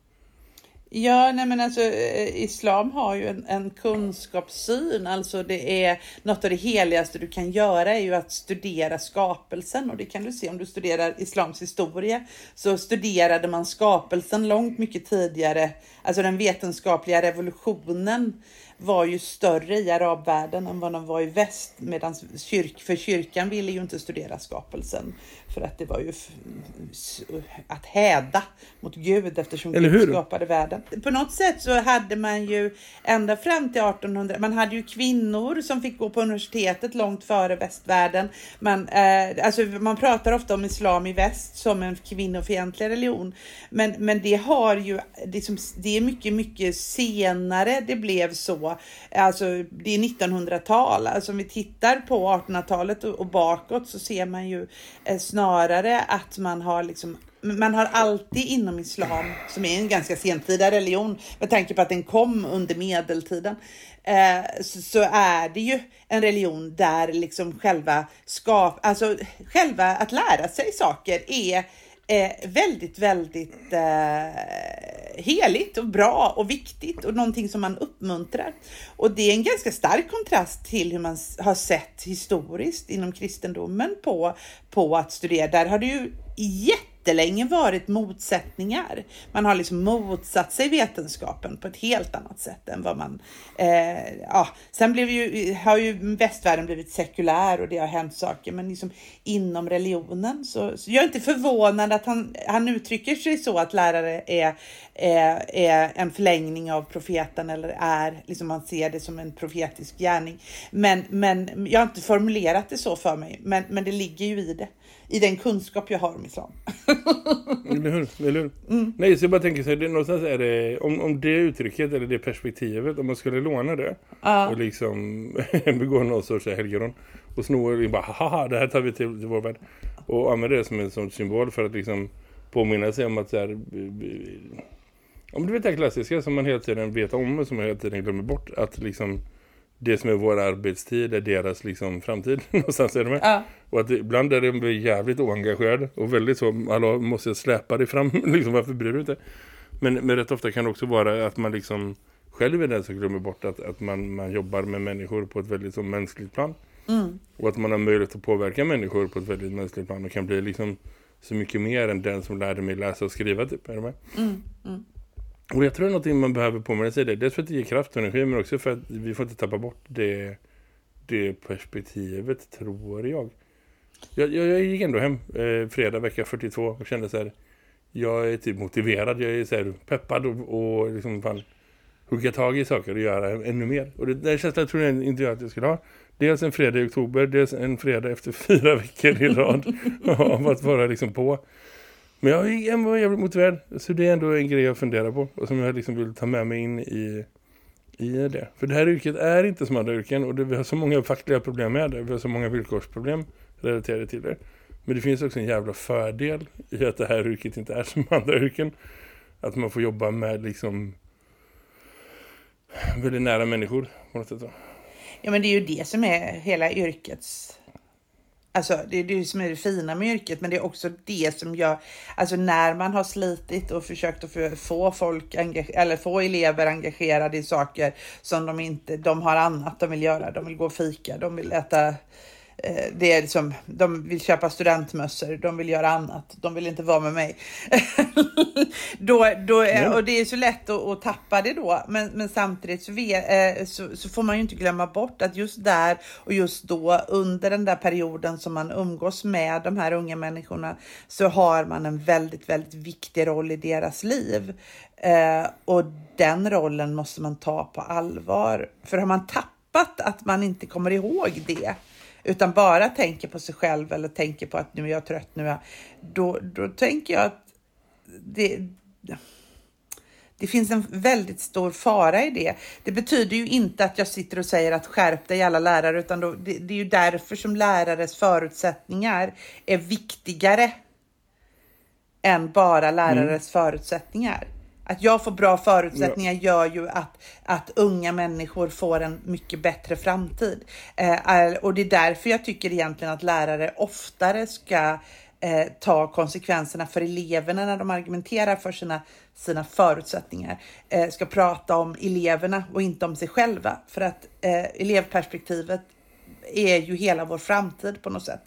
Ja, nej men alltså eh, islam har ju en, en kunskapssyn, alltså det är något av det heligaste du kan göra är ju att studera skapelsen. Och det kan du se om du studerar islams historia. Så studerade man skapelsen långt mycket tidigare, alltså den vetenskapliga revolutionen var ju större i arabvärlden än vad den var i väst. Medan kyrk, för kyrkan ville ju inte studera skapelsen för att det var ju att häda mot Gud eftersom Eller Gud hur? skapade världen. På något sätt så hade man ju ända fram till 1800, man hade ju kvinnor som fick gå på universitetet långt före västvärlden. Man, eh, alltså man pratar ofta om islam i väst som en kvinnofientlig religion. Men, men det har ju, det, som, det är mycket, mycket senare det blev så. Alltså det är 1900-tal. Alltså om vi tittar på 1800-talet och, och bakåt så ser man ju eh, snarare Snarare att man har liksom man har alltid inom islam, som är en ganska sentida religion, med tanke på att den kom under medeltiden, eh, så, så är det ju en religion där liksom själva skap, alltså själva att lära sig saker är eh, väldigt, väldigt eh, heligt och bra och viktigt och någonting som man uppmuntrar. Och det är en ganska stark kontrast till hur man har sett historiskt inom kristendomen på, på att studera. Där har det ju jättelänge varit motsättningar. Man har liksom motsatt sig vetenskapen på ett helt annat sätt än vad man... Eh, ja. Sen blev ju, har ju västvärlden blivit sekulär och det har hänt saker, men liksom inom religionen så, så jag är inte förvånad att han, han uttrycker sig så att lärare är, är, är en förlängning av profeten eller är, liksom man ser det som en profetisk gärning. Men, men jag har inte formulerat det så för mig, men, men det ligger ju i det. I den kunskap jag har om islam. [laughs] Eller hur? Eller hur? Nej, så jag bara tänker så här, det, någonstans är det, om, om det uttrycket eller det perspektivet, om man skulle låna det Ja. och liksom [laughs] begå någon sorts helgeron och sno och bara, haha, det här tar vi till, till vår värld. Och använda det som en sån symbol för att liksom påminna sig om att så här, om du vet det klassiska som man hela tiden vet om och som man hela tiden glömmer bort, att liksom det som är vår arbetstid är deras liksom framtid [laughs] någonstans är det med. Ja. Och att ibland är de jävligt oengagerade och väldigt så, hallå, måste jag släppa dig fram? [laughs] liksom, varför bryr du dig inte? Men, men rätt ofta kan det också vara att man liksom själv är den som glömmer bort att, att man, man jobbar med människor på ett väldigt så mänskligt plan. Mm. Och att man har möjlighet att påverka människor på ett väldigt mänskligt plan och kan bli liksom så mycket mer än den som lärde mig läsa och skriva typ. Är du med? Mm. Mm. Och jag tror det är någonting man behöver påminna sig det. Dels för att det ger kraft och energi men också för att vi får inte tappa bort det, det perspektivet tror jag. Jag, jag, jag gick ändå hem eh, fredag vecka 42 och kände så här jag är typ motiverad, jag är så här peppad och, och liksom fan hugga tag i saker och göra ännu mer. Och det där känslan tror jag inte jag att jag skulle ha. Dels en fredag i oktober, dels en fredag efter [laughs] fyra veckor i rad [laughs] av att vara liksom på. Men jag är ändå jävligt motiverad. Så det är ändå en grej jag funderar på. Och som jag liksom vill ta med mig in i, i det. För det här yrket är inte som andra yrken. Och det, vi har så många fackliga problem med det. Vi har så många villkorsproblem relaterade till det. Men det finns också en jävla fördel i att det här yrket inte är [laughs] som andra yrken. Att man får jobba med liksom väldigt nära människor på något sätt. då. Ja, men det är ju det som är hela yrkets... Alltså det är det som är det fina med yrket, men det är också det som gör... Alltså när man har slitit och försökt att få- folk, eller få elever engagerade i saker som de inte... De har annat de vill göra. De vill gå och fika, de vill äta det är liksom, de vill köpa studentmössor, de vill göra annat, de vill inte vara med mig. [laughs] då, då, är, och det är så lätt att, att tappa det då, men, men samtidigt så, vi, eh, så, så, får man ju inte glömma bort att just där och just då under den där perioden som man umgås med de här unga människorna så har man en väldigt, väldigt viktig roll i deras liv. Eh, och den rollen måste man ta på allvar. För har man tappat att man inte kommer ihåg det, utan bara tänker på sig själv eller tänker på att nu är jag trött, nu är jag, då, då tänker jag att det, det finns en väldigt stor fara i det. Det betyder ju inte att jag sitter och säger att skärp dig alla lärare, utan då, det, det är ju därför som lärares förutsättningar är viktigare än bara lärares mm. förutsättningar. Att jag får bra förutsättningar gör ju att, att unga människor får en mycket bättre framtid. Eh, och det är därför jag tycker egentligen att lärare oftare ska eh, ta konsekvenserna för eleverna när de argumenterar för sina, sina förutsättningar. Eh, ska prata om eleverna och inte om sig själva. För att eh, elevperspektivet är ju hela vår framtid på något sätt.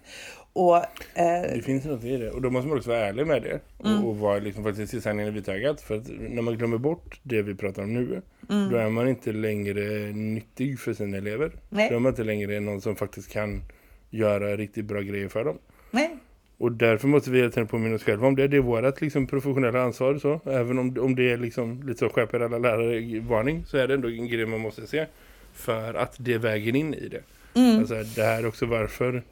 Och, eh... Det finns något i det. Och då måste man också vara ärlig med det. Mm. Och, vara liksom faktiskt se sanningen i vitögat. För att när man glömmer bort det vi pratar om nu. Mm. Då är man inte längre nyttig för sina elever. Nej. Då är man inte längre någon som faktiskt kan göra riktigt bra grejer för dem. Nej. Och därför måste vi hela tiden påminna oss själva om det. Det är vårt liksom, professionella ansvar. Så. Även om, om det är liksom, lite så skärper alla lärare varning så är det ändå en grej man måste se. För att det väger in i det. Mm. Alltså, det här är också varför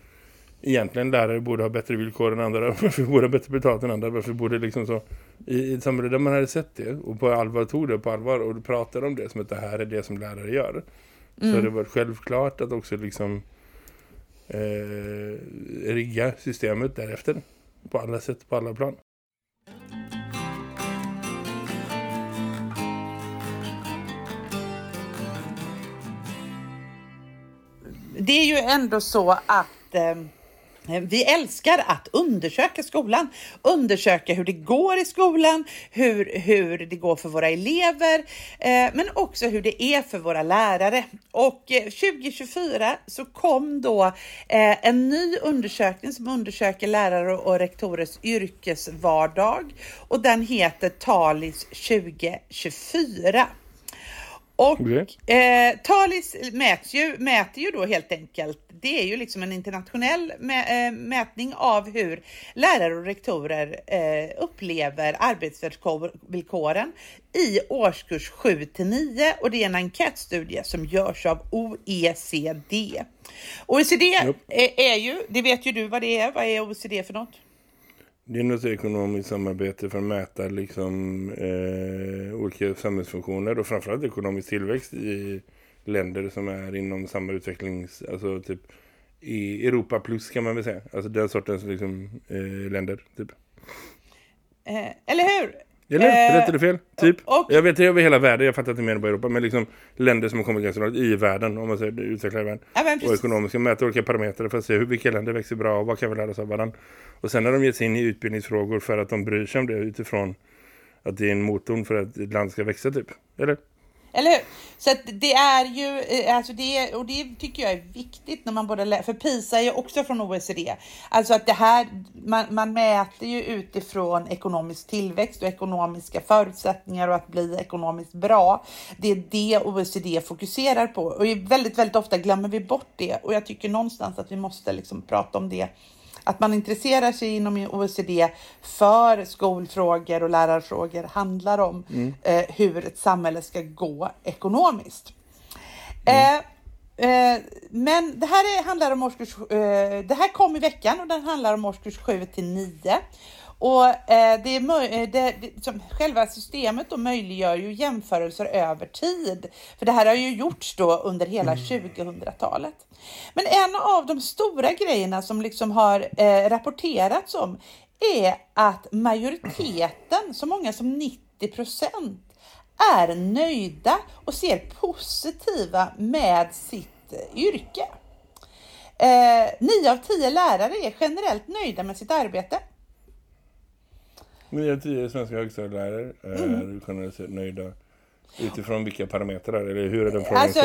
egentligen lärare borde ha bättre villkor än andra. [laughs] Varför borde ha bättre betalt än andra. Varför borde liksom så i, ett samhälle där man hade sett det och på allvar tog det på allvar och pratade om det som att det här är det som lärare gör. Mm. Så det varit självklart att också liksom eh, rigga systemet därefter på alla sätt, på alla plan. Det är ju ändå så att eh, Eh, vi älskar att undersöka skolan, undersöka hur det går i skolan, hur, hur det går för våra elever, eh, men också hur det är för våra lärare. Och eh, 2024 så kom då eh, en ny undersökning som undersöker lärare och rektorers yrkesvardag och den heter Talis 2024. Och eh, Talis mäts ju, mäter ju då helt enkelt, det är ju liksom en internationell mä, äh, mätning av hur lärare och rektorer äh, upplever arbetsvillkoren i årskurs 7 till 9 och det är en enkätstudie som görs av OECD. OECD yep. är, är ju, det vet ju du vad det är, vad är OECD för något? Det är något ekonomiskt samarbete för att mäta liksom, eh, olika samhällsfunktioner och framförallt ekonomisk tillväxt i länder som är inom samma utvecklings... Alltså typ i Europa plus kan man väl säga. Alltså den sortens liksom, eh, länder typ. Eh, eller hur? Eller hur? Rätt eller fel? Typ. Och, jag vet det över hela världen. Jag fattar inte mer än bara Europa. Men liksom länder som har kommit ganska långt i världen. Om man säger utvecklade världen. Ja, och ekonomiska mäter olika parametrar för att se hur, vilka länder växer bra och vad kan vi lära oss av varandra. Och sen har de gett sig in i utbildningsfrågor för att de bryr sig om det utifrån att det är en motor för att ett land ska växa typ. Eller? Eller hur? Så att det är ju, eh, alltså det, och det tycker jag är viktigt när man både för PISA är ju också från OECD. Alltså att det här, man, man mäter ju utifrån ekonomisk tillväxt och ekonomiska förutsättningar och att bli ekonomiskt bra. Det är det OECD fokuserar på och väldigt, väldigt ofta glömmer vi bort det och jag tycker någonstans att vi måste liksom prata om det att man intresserar sig inom OECD för skolfrågor och lärarfrågor handlar om mm. eh, hur ett samhälle ska gå ekonomiskt. Mm. Eh, eh, men det här är, handlar om årskurs, eh, det här kom i veckan och den handlar om årskurs 7 till 9. Och eh, det, är, eh, det, det som, själva systemet då möjliggör ju jämförelser över tid. För det här har ju gjorts då under hela mm. 2000-talet. Men en av de stora grejerna som liksom har eh, rapporterats om är att majoriteten, så många som 90 procent, är nöjda och ser positiva med sitt yrke. Eh, nio av tio lärare är generellt nöjda med sitt arbete. 9 av 10 svenska högstadielärare är mm. generellt nöjda Utifrån vilka parametrar? Eller hur är den frågan Alltså,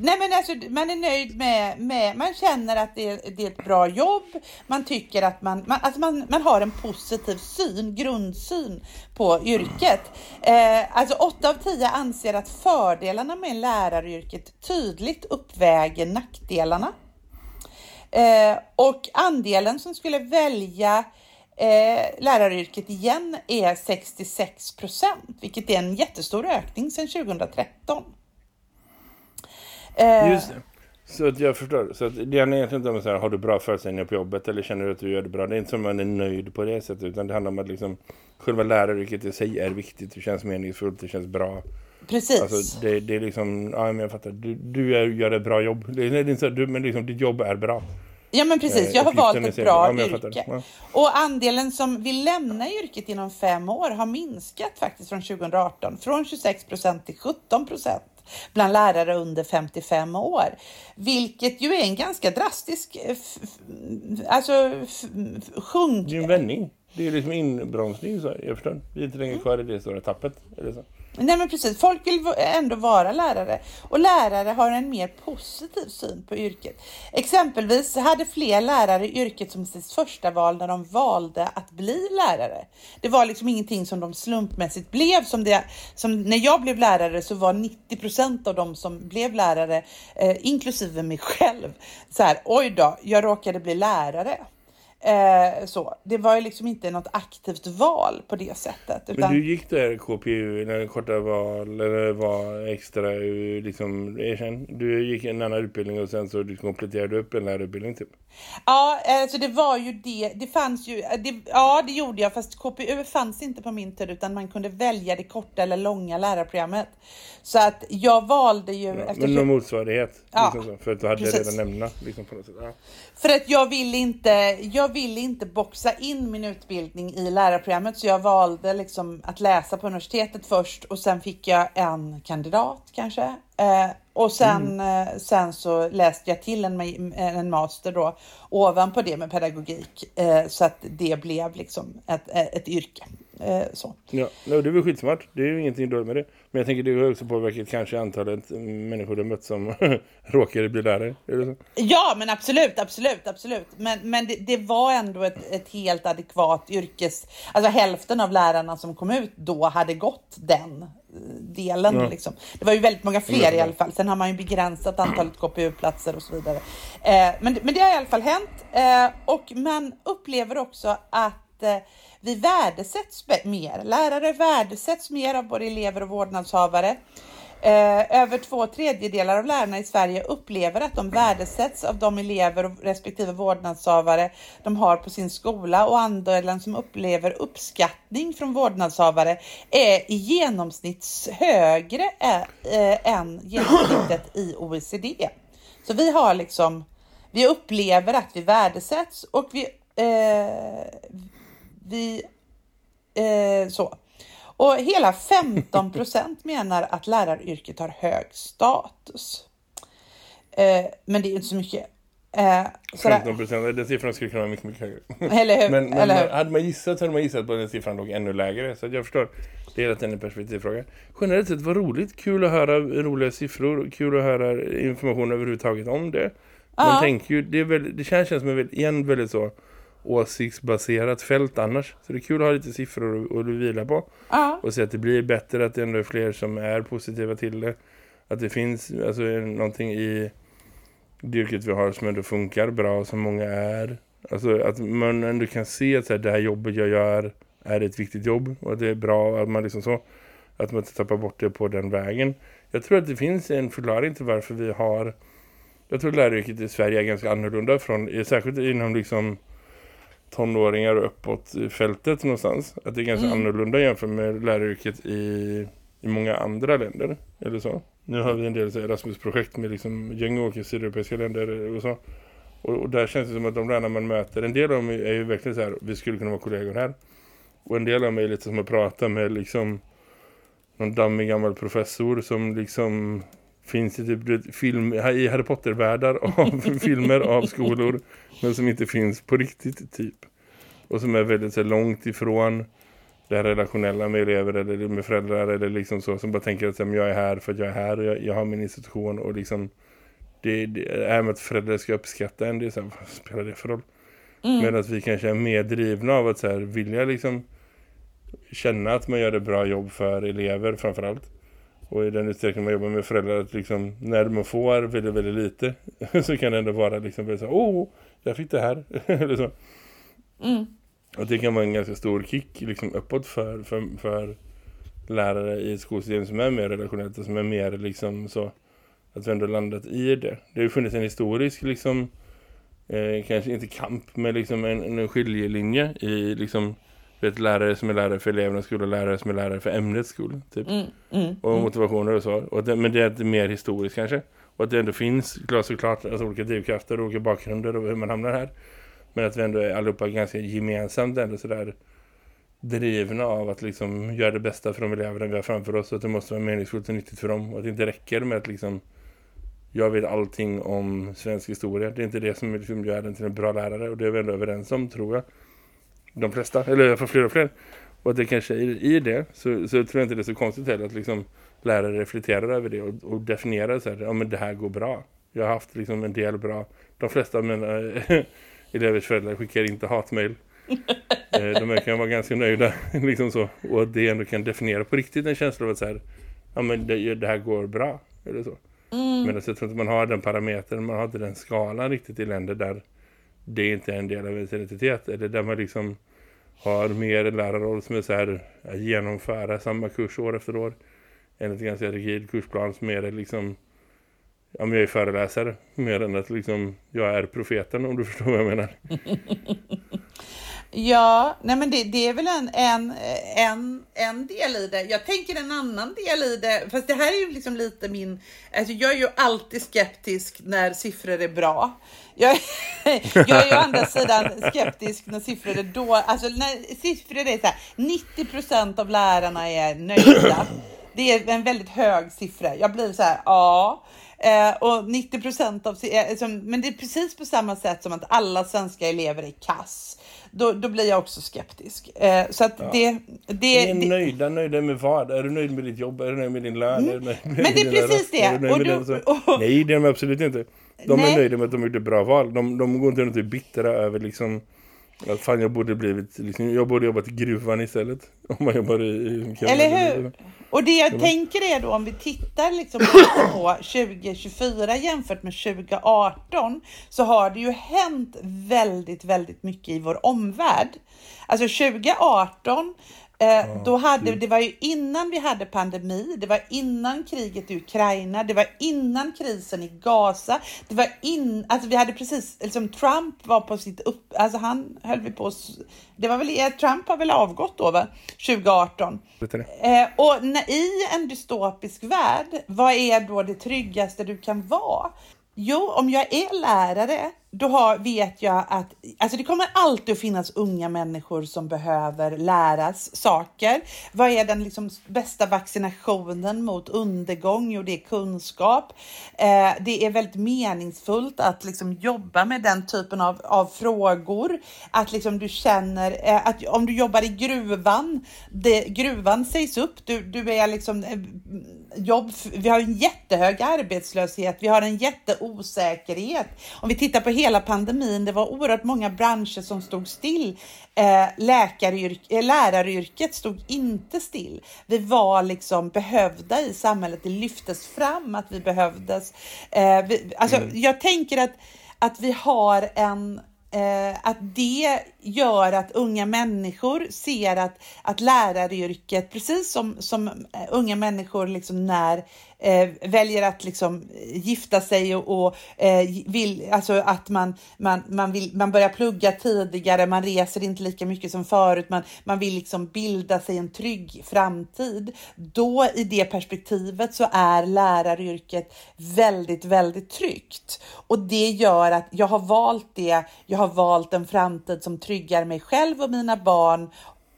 nej men alltså, man är nöjd med, med man känner att det, är- det är ett bra jobb, man tycker att man, man, alltså man, man har en positiv syn, grundsyn på yrket. Eh, alltså 8 av 10 anser att fördelarna med läraryrket tydligt uppväger nackdelarna. Eh, och andelen som skulle välja eh, läraryrket igen är 66 procent, vilket är en jättestor ökning sedan 2013. Eh, Just det. Så att jag förstår. Så att det handlar egentligen inte om så här, har du bra förutsättningar på jobbet eller känner du att du gör det bra? Det är inte som att man är nöjd på det sättet utan det handlar om att liksom själva läraryrket i sig är viktigt. Det känns meningsfullt, det känns bra. Precis. Alltså det, det är liksom, ja men jag fattar, du, du gör ett bra jobb. Det är inte så, du, men liksom ditt jobb är bra. Ja men precis, eh, jag har valt ett bra ja, yrke. Ja. Och andelen som vill lämna yrket inom fem år har minskat faktiskt från 2018. Från 26 procent till 17 procent bland lärare under 55 år. Vilket ju är en ganska drastisk eh, alltså, sjunk... Det är en vändning. Det är liksom inbromsning så jag förstår. Vi är inte längre kvar i det stora tappet. Eller så. Nej men precis, folk vill ändå vara lärare och lärare har en mer positiv syn på yrket. Exempelvis hade fler lärare yrket som sitt första val när de valde att bli lärare. Det var liksom ingenting som de slumpmässigt blev. Som det, som när jag blev lärare så var 90 procent av de som blev lärare, eh, inklusive mig själv, så här, oj då, jag råkade bli lärare. Eh, så. Det var ju liksom inte något aktivt val på det sättet. Men Utan... du gick där KPU, när korta val eller var extra eh, liksom, erkänn. Du gick en annan utbildning och sen så du kompletterade du upp en lärarutbildning typ. Ja, alltså det var ju det. Det fanns ju, det, ja det gjorde jag, fast KPU fanns inte på min tid utan man kunde välja det korta eller långa lärarprogrammet. Så att jag valde ju Ja, men någon motsvarighet. Ja, liksom så, för att du hade precis. redan ämnat liksom på något sätt. Ja. för att jag ville inte, jag ville inte boxa in min utbildning i lärarprogrammet så jag valde liksom att läsa på universitetet först och sen fick jag en kandidat kanske. Eh, och sen, Mm. eh, sen så läste jag till en, ma- en master då ovanpå det med pedagogik eh, så att det blev liksom ett, ett yrke. Eh, så. Ja, no, det är väl skitsmart. Det är ju ingenting dåligt med det. Men jag tänker det har också påverkat kanske antalet människor du mött som [laughs] råkade bli lärare. Ja, men absolut, absolut, absolut. Men, men det, det var ändå ett, ett helt adekvat yrkes... Alltså hälften av lärarna som kom ut då hade gått den eh, delen. Ja. Liksom. Det var ju väldigt många fler i alla fall. Sen har man ju begränsat antalet KPU-platser och så vidare. Eh, men, men det har i alla fall hänt. Eh, och man upplever också att Eh, vi värdesätts mer. Lärare värdesätts mer av både elever och vårdnadshavare. Eh, över två tredjedelar av lärarna i Sverige upplever att de värdesätts av de elever och respektive vårdnadshavare de har på sin skola och andelen som upplever uppskattning från vårdnadshavare är i genomsnitt högre eh, än genomsnittet i OECD. Så vi har liksom, vi upplever att vi värdesätts och vi, eh, vi eh, så. Och hela 15 procent [laughs] menar att läraryrket har hög status. Eh, men det är inte så mycket. Eh, sådär. 15 procent, den siffran skulle kunna vara mycket, mycket högre. [laughs] Eller hur? Men, men Eller hur? hade man gissat så hade man gissat på att den siffran låg ännu lägre. Så jag förstår, det är en perspektivfråga. Generellt sett, vad roligt. Kul att höra roliga siffror. Kul att höra information överhuvudtaget om det. Man Ja. tänker ju, det, är väl, det känns, känns som en igen väldigt så åsiktsbaserat fält annars. Så det är kul att ha lite siffror att, att vila på. Ja, Och se att det blir bättre, att det ändå är fler som är positiva till det. Att det finns alltså, någonting i det yrket vi har som ändå funkar bra, som många är. Alltså att man ändå kan se att så här, det här jobbet jag gör är ett viktigt jobb. Och att det är bra att man liksom så, att man inte tappar bort det på den vägen. Jag tror att det finns en förklaring till varför vi har, jag tror läraryrket i Sverige är ganska annorlunda från, särskilt inom liksom tonåringar uppåt i fältet någonstans. Att det är ganska Mm. annorlunda jämfört med läraryrket i, i många andra länder. Eller så. Nu har vi en del Erasmus-projekt med liksom gäng och sydeuropeiska länder och så. Och, och där känns det som att de lärarna man möter, en del av dem är ju verkligen så här, vi skulle kunna vara kollegor här. Och en del av dem är lite som att prata med liksom någon dammig gammal professor som liksom finns i typ film, i Harry Potter-världar av [laughs] filmer av skolor men som inte finns på riktigt typ. Och som är väldigt så långt ifrån det här relationella med elever eller med föräldrar eller liksom så som bara tänker att jag är här för att jag är här och jag, jag har min institution och liksom det, det är med att föräldrar ska uppskatta en det är så här, vad spelar det för roll? Mm. Medan vi kanske är mer drivna av att så här, vilja liksom känna att man gör ett bra jobb för elever framförallt. Och i den utsträckning man jobbar med föräldrar att liksom, när man får väldigt, väldigt lite [laughs] så kan det ändå vara liksom så åh, jag fick det här. [laughs] Eller så. Mm. Och det kan vara en ganska stor kick liksom uppåt för, för, för lärare i ett skolsystem som är mer relationellt och som är mer liksom så att vi ändå landat i det. Det har ju funnits en historisk liksom eh, kanske inte kamp men liksom en, en skiljelinje i liksom vet, lärare som är lärare för elevernas skola och lärare som är lärare för ämnets skola typ. Mm, mm, och mm. motivationer och så. Och det, men det är mer historiskt kanske. Och att det ändå finns klart såklart alltså, olika drivkrafter och olika bakgrunder och hur man hamnar här. Men att vi ändå är allihopa ganska gemensamt ändå sådär drivna av att liksom göra det bästa för de eleverna vi har framför oss och att det måste vara meningsfullt och nyttigt för dem och att det inte räcker med att liksom jag vet allting om svensk historia. Det är inte det som liksom gör den till en bra lärare och det är vi ändå överens om tror jag. De flesta, eller för fler och fler. Och att det kanske i, i det så, så tror jag inte det är så konstigt heller att liksom lärare reflekterar över det och, och definierar så här, ja men det här går bra. Jag har haft liksom en del bra. De flesta av mina [laughs] elevers föräldrar skickar inte hatmail. [laughs] Eh, de kan vara ganska nöjda [laughs] liksom så. Och att det ändå kan definiera på riktigt en känsla av att så här, ja men det, det här går bra. Eller så. Mm. Men jag tror inte man har den parametern, man har inte den skalan riktigt i länder där det är inte en del av ens identitet. Eller där man liksom har mer en lärarroll som är så här att genomföra samma kurs år efter år. En ganska rigid kursplan som är liksom ja, men jag är föreläsare mer än att liksom, jag är profeten om du [laughs] förstår vad jag menar. [laughs] Ja, nej men det, det är väl en, en, en, en del i det. Jag tänker en annan del i det, fast det här är ju liksom lite min... Alltså jag är ju alltid skeptisk när siffror är bra. Jag, [laughs] jag är ju å andra sidan skeptisk när siffror är då. Alltså när siffror är så här, 90 procent av lärarna är nöjda. Det är en väldigt hög siffra. Jag blir så här, ja. Eh, och 90 procent av, eh, men det är precis på samma sätt som att alla svenska elever är kass då, då blir jag också skeptisk. Eh, så att ja. det, det, är nöjda, nöjda med vad? Är du nöjd med ditt jobb? Är du nöjd med din lön? Mm. Med, Men det är precis det. Och du, och... Nej, det är de absolut inte. De Nej. är nöjda med att de gjorde bra val. De, de går inte runt och är bittra över liksom att fan jag borde blivit liksom, jag borde jobbat i gruvan istället [laughs] om man jobbar i, i Eller hur? Och det jag ja. tänker är då om vi tittar liksom på [coughs] 2024 jämfört med 2018 så har det ju hänt väldigt, väldigt mycket i vår omvärld. Alltså 2018 Eh, då hade, det var ju innan vi hade pandemi, det var innan kriget i Ukraina, det var innan krisen i Gaza, det var in, alltså vi hade precis, liksom Trump var på sitt upp, alltså han höll vi på, det var väl, Trump har väl avgått då va, 2018. Eh, och när, i en dystopisk värld, vad är då det tryggaste du kan vara? Jo, om jag är lärare då har, vet jag att alltså det kommer alltid att finnas unga människor som behöver läras saker. Vad är den liksom bästa vaccinationen mot undergång? Jo, det är kunskap. Eh, det är väldigt meningsfullt att liksom jobba med den typen av, av frågor. Att liksom du känner eh, att om du jobbar i gruvan, det, gruvan sägs upp. Du, du är liksom eh, jobb. Vi har en jättehög arbetslöshet. Vi har en jätteosäkerhet. Om vi tittar på hela pandemin, det var oerhört många branscher som stod still. Eh, läkaryrk, eh, läraryrket stod inte still. Vi var liksom behövda i samhället. Det lyftes fram att vi behövdes. Eh, alltså, mm. Jag tänker att, att vi har en att det gör att unga människor ser att, att läraryrket, precis som, som unga människor liksom när eh, väljer att liksom gifta sig och, och eh, vill, alltså att man, man, man, vill, man börjar plugga tidigare, man reser inte lika mycket som förut, man, man vill liksom bilda sig en trygg framtid. Då i det perspektivet så är läraryrket väldigt, väldigt tryggt. Och det gör att jag har valt det, jag har valt en framtid som tryggar mig själv och mina barn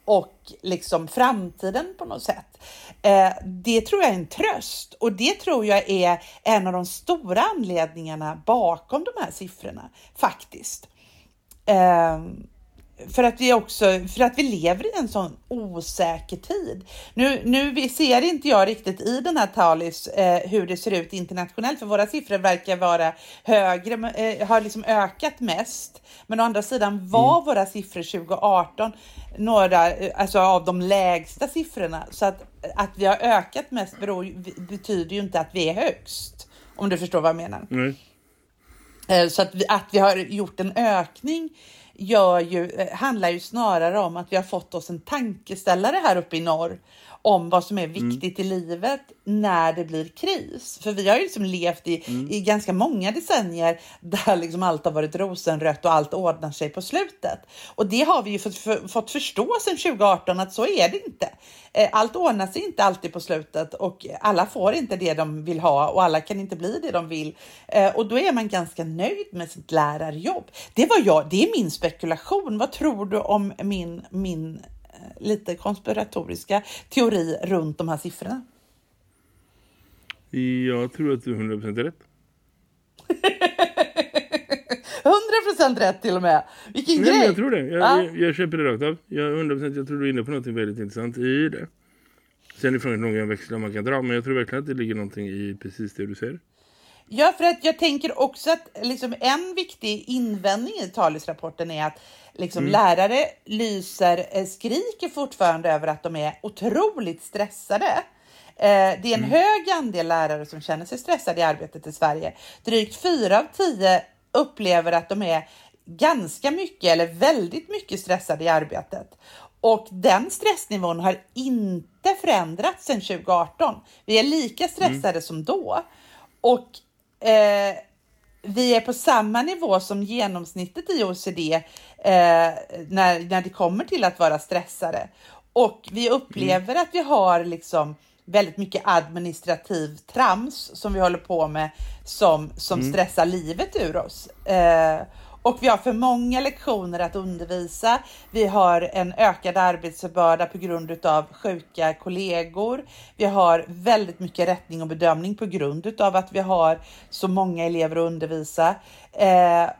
och liksom framtiden på något sätt. Eh, det tror jag är en tröst och det tror jag är en av de stora anledningarna bakom de här siffrorna faktiskt. Eh, för att vi också, för att vi lever i en sån osäker tid. Nu, nu ser inte jag riktigt i den här Talis eh, hur det ser ut internationellt, för våra siffror verkar vara högre, eh, har liksom ökat mest. Men å andra sidan var mm. våra siffror 2018 några eh, alltså av de lägsta siffrorna. Så att, att vi har ökat mest beror, betyder ju inte att vi är högst. Om du förstår vad jag menar. Mm. Så att vi, att vi har gjort en ökning gör ju, eh, handlar ju snarare om att vi har fått oss en tankeställare här uppe i norr om vad som är mm. viktigt mm. i livet när det blir kris. För vi har ju liksom levt i, mm. i ganska många decennier där liksom allt har varit rosenrött och allt ordnar sig på slutet. Och det har vi ju fått, för, fått förstå sedan 2018 att så är det inte. Eh, allt ordnar sig inte alltid på slutet och alla får inte det de vill ha och alla kan inte bli det de vill. Eh, och då är man ganska nöjd med sitt lärarjobb. Det var jag, det är min spekulation. Vad tror du om min, min lite konspiratoriska teori runt de här siffrorna? Jag tror att du är 100% rätt. [laughs] 100% rätt till och med. Vilken Nej, grej. Jag tror det. Jag, ah. jag, jag köper det rakt av. Jag 100% jag tror du är inne på något väldigt intressant i det. Sen är frågan någon växlar man kan dra. Men jag tror verkligen att det ligger någonting i precis det du säger. Ja, för att jag tänker också att liksom en viktig invändning i Talis-rapporten är att liksom mm. lärare lyser, eh, skriker fortfarande över att de är otroligt stressade. Eh, det är en mm. hög andel lärare som känner sig stressade i arbetet i Sverige. Drygt fyra av tio upplever att de är ganska mycket eller väldigt mycket stressade i arbetet. Och den stressnivån har inte förändrats sedan 2018. Vi är lika stressade mm. som då. Och eh, vi är på samma nivå som genomsnittet i OECD eh, när, när det kommer till att vara stressade. Och vi upplever mm. att vi har liksom väldigt mycket administrativ trams som vi håller på med som, som mm. stressar livet ur oss. Eh, och vi har för många lektioner att undervisa. Vi har en ökad arbetsbörda på grund av sjuka kollegor. Vi har väldigt mycket rättning och bedömning på grund av att vi har så många elever att undervisa. Eh,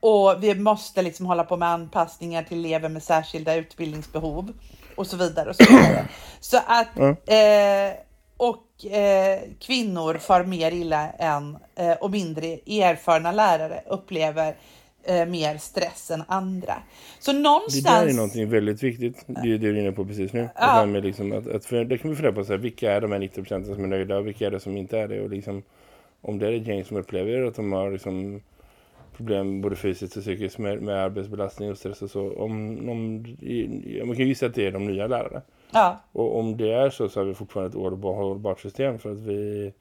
och vi måste liksom hålla på med anpassningar till elever med särskilda utbildningsbehov och så vidare. Och så, vidare. [clears throat] så att eh, och eh, kvinnor far mer illa än eh, och mindre erfarna lärare upplever eh, mer stress än andra. Så någonstans... Det där är någonting väldigt viktigt. Det är det du är inne på precis nu. Ja. Det, liksom att, att för, det kan vi fundera på så här, vilka är de här 90 procenten som är nöjda och vilka är det som inte är det. Och liksom, om det är ett gäng som upplever att de har liksom, problem både fysiskt och psykiskt med, med arbetsbelastning och stress och så. Om, om, man kan ju gissa att det är de nya lärare. Ja. Och om det är så så har vi fortfarande ett hållbart system för att vi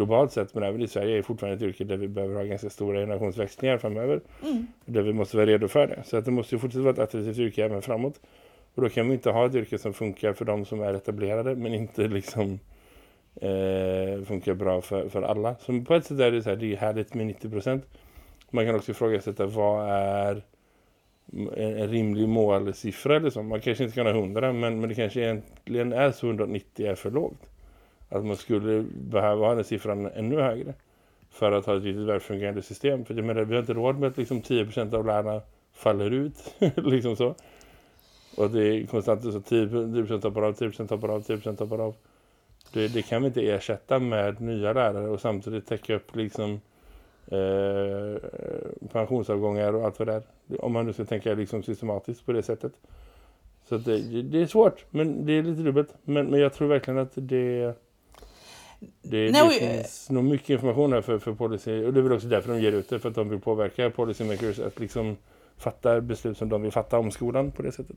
globalt sett men även i Sverige är fortfarande ett yrke där vi behöver ha ganska stora generationsväxlingar framöver. Mm. Där vi måste vara redo för det. Så att det måste ju fortsätta vara ett attraktivt yrke även framåt. Och då kan vi inte ha ett yrke som funkar för de som är etablerade men inte liksom eh, funkar bra för, för alla. Så på ett sätt är det, så här, det är härligt med 90%. Man kan också ifrågasätta vad är en rimlig målsiffra eller så. Man kanske inte kan ha 100 men, men det kanske egentligen är så 190 är för lågt att man skulle behöva ha den siffran ännu högre för att ha ett riktigt välfungerande system. För jag menar, vi har inte råd med att liksom 10% av lärarna faller ut. [laughs] liksom så. Och det är konstant så 10%, hoppar av, 10% hoppar av, 10% hoppar av. Det, det, kan vi inte ersätta med nya lärare och samtidigt täcka upp liksom eh, pensionsavgångar och allt vad det är. Om man nu ska tänka liksom systematiskt på det sättet. Så det, det är svårt, men det är lite dubbelt. Men, men jag tror verkligen att det det, no, det finns nog mycket information här för, för policy. Och det är väl också därför de ger ut det. För att de vill påverka policymakers att liksom fatta beslut som de vill fatta om skolan på det sättet.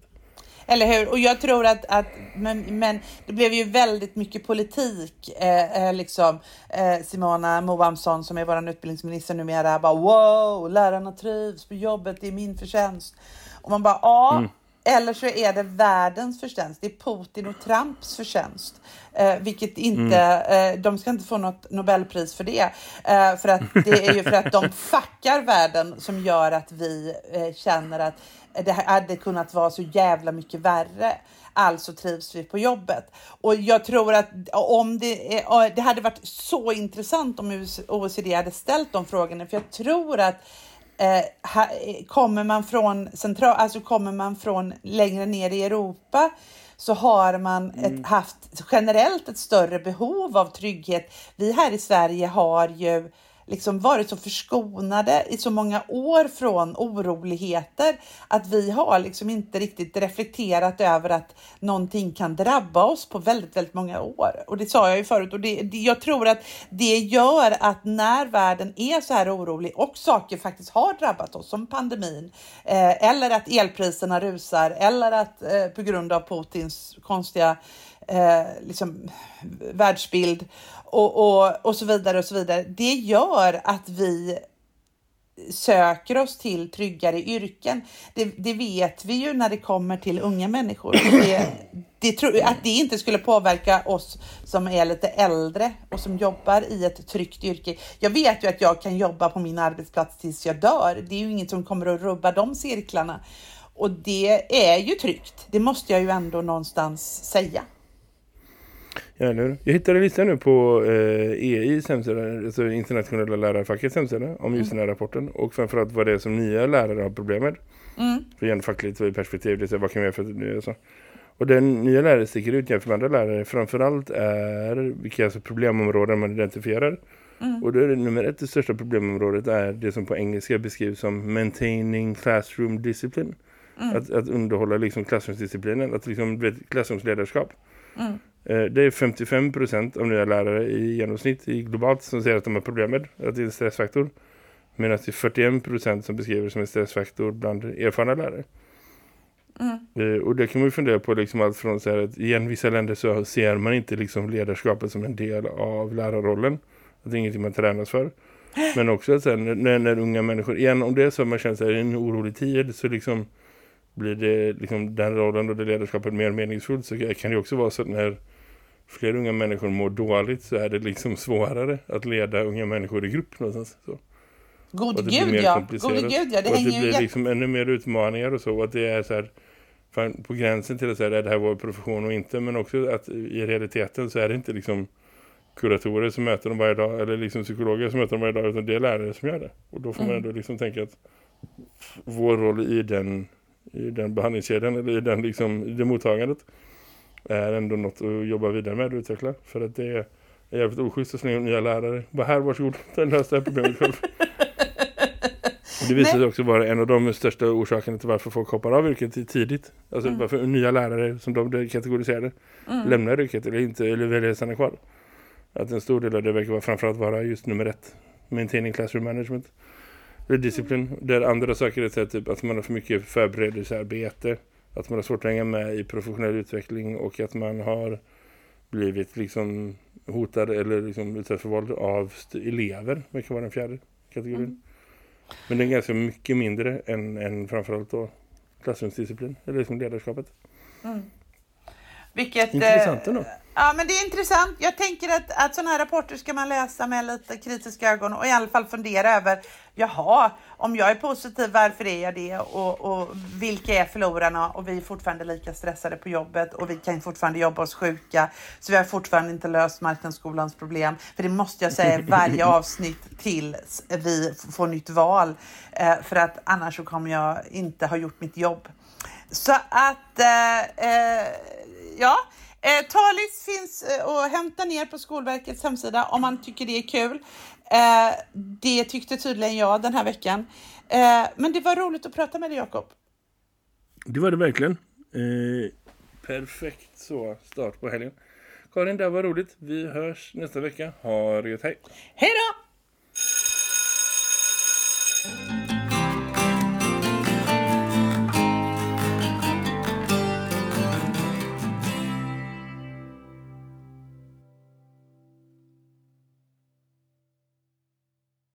Eller hur? Och jag tror att, att men, men det blev ju väldigt mycket politik. Eh, eh liksom eh, Simona Moamsson som är vår utbildningsminister numera bara wow, lärarna trivs på jobbet, det är min förtjänst. Och man bara ja, mm. Eller så är det världens förtjänst. Det är Putin och Trumps förtjänst. Eh, vilket inte, mm. eh, de ska inte få något Nobelpris för det. Eh, för att det är ju för att de [laughs] fuckar världen som gör att vi eh, känner att det hade kunnat vara så jävla mycket värre. Alltså trivs vi på jobbet. Och jag tror att om det, det hade varit så intressant om OECD hade ställt de frågorna. För jag tror att kommer man från central, alltså kommer man från längre ner i Europa så har man ett, haft generellt ett större behov av trygghet. Vi här i Sverige har ju liksom varit så förskonade i så många år från oroligheter att vi har liksom inte riktigt reflekterat över att någonting kan drabba oss på väldigt, väldigt många år. Och det sa jag ju förut och det, det, jag tror att det gör att när världen är så här orolig och saker faktiskt har drabbat oss som pandemin eh, eller att elpriserna rusar eller att eh, på grund av Putins konstiga eh, liksom, världsbild och, och, och så vidare och så vidare. Det gör att vi söker oss till tryggare yrken. Det, det vet vi ju när det kommer till unga människor. Det, det tro, att det inte skulle påverka oss som är lite äldre och som jobbar i ett tryggt yrke. Jag vet ju att jag kan jobba på min arbetsplats tills jag dör. Det är ju inget som kommer att rubba de cirklarna. Och det är ju tryggt. Det måste jag ju ändå någonstans säga. Ja, eller? Jag hittade listan nu på eh, EIs hemsida, alltså internationella lärarfackets hemsida, om just den här rapporten. Och framförallt vad det är som nya lärare har problem med. Mm. För igen fackligt perspektiv, det är vad kan vi göra för det? Så. Och den nya lärare sticker ut jämfört med andra lärare framförallt är vilka alltså problemområden man identifierar. Mm. Och då är det nummer ett, det största problemområdet är det som på engelska beskrivs som maintaining classroom discipline. Mm. Att, att underhålla liksom klassrumsdisciplinen, att liksom bli klassrumsledarskap. Mm. Eh, Det är 55% av nya lärare i genomsnitt i globalt som säger att de har problem med att det är en stressfaktor. Medan det är 41% som beskriver det som en stressfaktor bland erfarna lärare. Mm. Eh, Och det kan man ju fundera på liksom allt från så här att i vissa länder så ser man inte liksom ledarskapet som en del av lärarrollen. Att det är ingenting man tränas för. [gasps] Men också att sen när, när unga människor, igen om det är så man känner sig i en orolig tid så liksom blir det liksom den rollen och det ledarskapet mer meningsfullt så kan det också vara så att när fler unga människor mår dåligt så är det liksom svårare att leda unga människor i grupp någonstans. Så. God gud mer ja, gode gud ja, det och att det blir liksom ännu mer utmaningar och så. Och att det är så här, på gränsen till att säga att det här var profession och inte. Men också att i realiteten så är det inte liksom kuratorer som möter dem varje dag. Eller liksom psykologer som möter dem varje dag. Utan det är lärare som gör det. Och då får man Mm. ändå liksom tänka att vår roll i den, i den behandlingskedjan eller i, den liksom, i det mottagandet är ändå något att jobba vidare med och utveckla. För att det är jävligt oschysst att slänga nya lärare. Bara här, varsågod, [laughs] lös det här problemet själv. [laughs] Och det visar sig också vara en av de största orsakerna till varför folk hoppar av yrket tidigt. Alltså Mm. varför nya lärare som de kategoriserade Mm. lämnar yrket eller inte eller väljer att stanna kvar. Att en stor del av det verkar vara framförallt vara just nummer ett. Maintaining classroom management. Eller disciplin. Där andra saker är typ att man har för mycket förberedelsearbete. Att man har svårt att hänga med i professionell utveckling och att man har blivit liksom hotad eller liksom utsatt för våld av elever. Kan vara den fjärde kategorin. Mm. Men det är ganska mycket mindre än, än framförallt då klassrumsdisciplin eller liksom ledarskapet. Mm. Vilket, Intressant eh, ändå. Ja, men det är intressant. Jag tänker att, att sådana här rapporter ska man läsa med lite kritiska ögon och i alla fall fundera över, jaha, om jag är positiv, varför är jag det? Och, och vilka är förlorarna? Och vi är fortfarande lika stressade på jobbet och vi kan fortfarande jobba oss sjuka. Så vi har fortfarande inte löst marknadsskolans problem. För det måste jag säga i varje [laughs] avsnitt tills vi får nytt val. Eh, för att annars så kommer jag inte ha gjort mitt jobb. Så att, eh, eh, ja. Eh, Talis finns eh, att hämta ner på Skolverkets hemsida om man tycker det är kul. Eh, det tyckte tydligen jag den här veckan. Eh, men det var roligt att prata med dig Jakob. Det var det verkligen. Eh, perfekt så start på helgen. Karin, det var roligt. Vi hörs nästa vecka. Ha det gött, hej! Hej då!